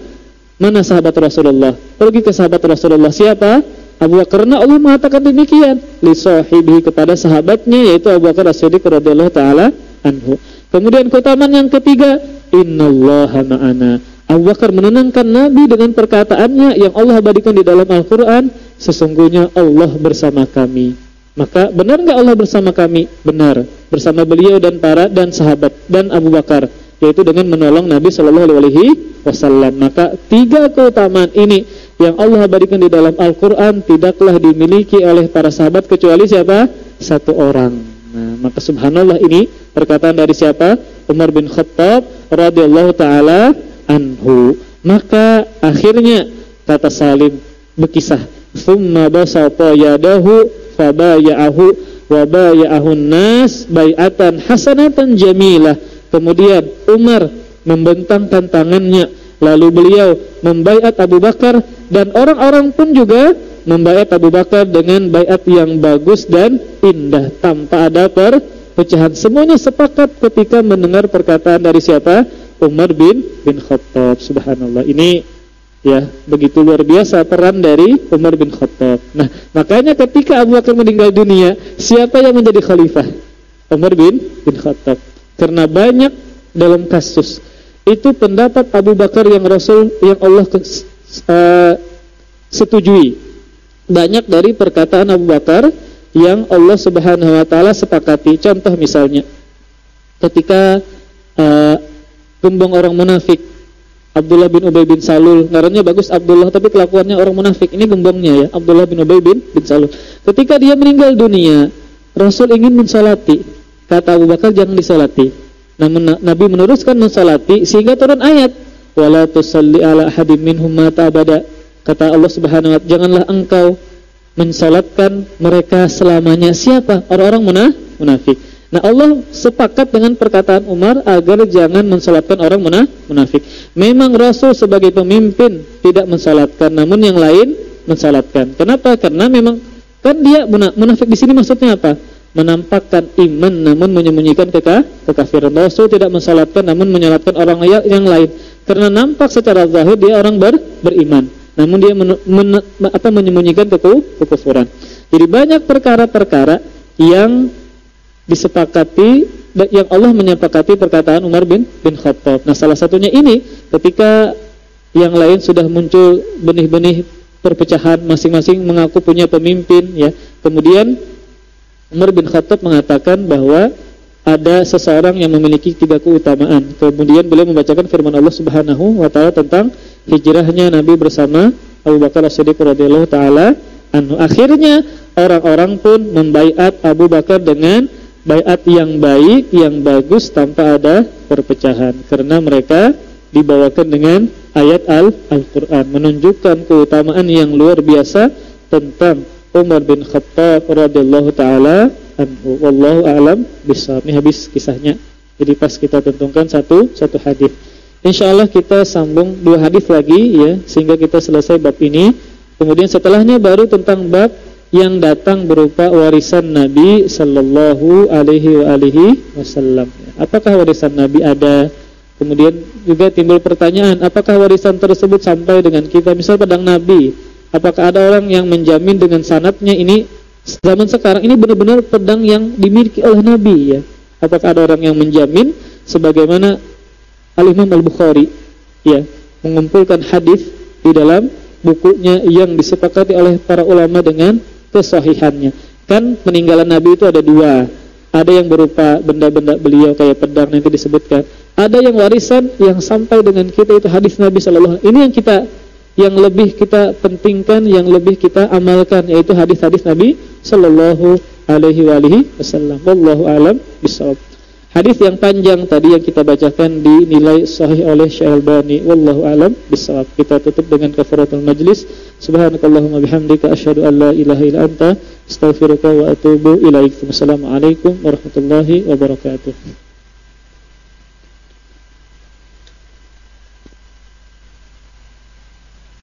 mana sahabat Rasulullah? Pergi ke sahabat Rasulullah siapa? Abu Bakar karena Allah mengatakan demikian li sahibihi kepada sahabatnya yaitu Abu Bakar radhiyallahu taala anhu. Kemudian keutamaan yang ketiga, innallaha ma'ana. Abu Bakar menenangkan Nabi dengan perkataannya yang Allah abadikan di dalam Al-Qur'an, sesungguhnya Allah bersama kami. Maka benar enggak Allah bersama kami? Benar. Bersama beliau dan para dan sahabat dan Abu Bakar yaitu dengan menolong Nabi Shallallahu alaihi wasallam. Maka tiga keutamaan ini yang Allah berikan di dalam Al-Quran tidaklah dimiliki oleh para sahabat kecuali siapa? Satu orang. Nah, maka subhanallah ini perkataan dari siapa? Umar bin Khattab radhiyallahu taala anhu. Maka akhirnya kata Salim berkisah, "Tsumma basata yadahu fabaya'ahu wa baya'ahu nas bai'atan hasanatan jamilah." Kemudian Umar membentangkan tangannya Lalu beliau membaiat Abu Bakar dan orang-orang pun juga membaiat Abu Bakar dengan baiat yang bagus dan indah tanpa ada perpecahan. Semuanya sepakat ketika mendengar perkataan dari siapa? Umar bin bin Khattab. Subhanallah. Ini ya begitu luar biasa peran dari Umar bin Khattab. Nah, makanya ketika Abu Bakar meninggal dunia, siapa yang menjadi khalifah? Umar bin bin Khattab. Karena banyak dalam kasus itu pendapat Abu Bakar yang Rasul yang Allah uh, setujui. Banyak dari perkataan Abu Bakar yang Allah Subhanahu wa taala sepakati. Contoh misalnya ketika uh, gembong orang munafik Abdullah bin Ubay bin Salul, ngarannya bagus Abdullah tapi kelakuannya orang munafik. Ini gembongnya ya, Abdullah bin Ubay bin, bin Salul. Ketika dia meninggal dunia, Rasul ingin mensalati. Kata Abu Bakar jangan disalati namun Nabi meneruskan mensalati sehingga turun ayat wala tusalli ala ahadin minhum mata abada. Kata Allah Subhanahu wa taala, janganlah engkau mensalatkan mereka selamanya. Siapa? Orang-orang munafik. Nah Allah sepakat dengan perkataan Umar agar jangan mensalatkan orang munafik. Memang Rasul sebagai pemimpin tidak mensalatkan, namun yang lain mensalatkan. Kenapa? Karena memang kan dia munafik di sini maksudnya apa? Menampakkan iman namun menyembunyikan keka, kekafiran. Rasul tidak mensalatkan namun menyalatkan orang yang lain. Karena nampak secara zahir dia orang ber, beriman, namun dia men, men, apa, menyembunyikan keku, kekufuran. Jadi banyak perkara-perkara yang disepakati yang Allah menyepakati perkataan Umar bin bin Khattab. Nah, salah satunya ini ketika yang lain sudah muncul benih-benih perpecahan masing-masing mengaku punya pemimpin ya. Kemudian Umar bin Khattab mengatakan bahwa ada seseorang yang memiliki tiga keutamaan. Kemudian beliau membacakan firman Allah Subhanahu wa taala tentang hijrahnya Nabi bersama Abu Bakar As-Siddiq radhiyallahu taala anhu. Akhirnya orang-orang pun membaiat Abu Bakar dengan bayat yang baik, yang bagus tanpa ada perpecahan karena mereka dibawakan dengan ayat Al-Qur'an menunjukkan keutamaan yang luar biasa tentang Umar bin Khattab radhiyallahu taala anhu. Wallahu a'lam bishawab. Ini habis kisahnya. Jadi pas kita tentukan satu satu hadis. Insyaallah kita sambung dua hadis lagi ya sehingga kita selesai bab ini. Kemudian setelahnya baru tentang bab yang datang berupa warisan Nabi sallallahu alaihi wa alihi wasallam. Apakah warisan Nabi ada? Kemudian juga timbul pertanyaan, apakah warisan tersebut sampai dengan kita? Misal pedang Nabi, apakah ada orang yang menjamin dengan sanatnya ini zaman sekarang ini benar-benar pedang yang dimiliki oleh Nabi ya? Apakah ada orang yang menjamin sebagaimana Al-Imam Al-Bukhari ya, mengumpulkan hadis di dalam bukunya yang disepakati oleh para ulama dengan kesahihannya. Kan peninggalan Nabi itu ada dua. Ada yang berupa benda-benda beliau kayak pedang nanti disebutkan. Ada yang warisan yang sampai dengan kita itu hadis Nabi Shallallahu Ini yang kita yang lebih kita pentingkan, yang lebih kita amalkan yaitu hadis-hadis Nabi Shallallahu Alaihi Wasallam. Wallahu alam bisawab. Hadis yang panjang tadi yang kita bacakan dinilai sahih oleh Syekh Wallahu alam bisawab. Kita tutup dengan kafaratul majlis. Subhanakallahumma bihamdika asyhadu an la ilaha illa anta astaghfiruka wa atubu ilaik. Wassalamualaikum warahmatullahi wabarakatuh.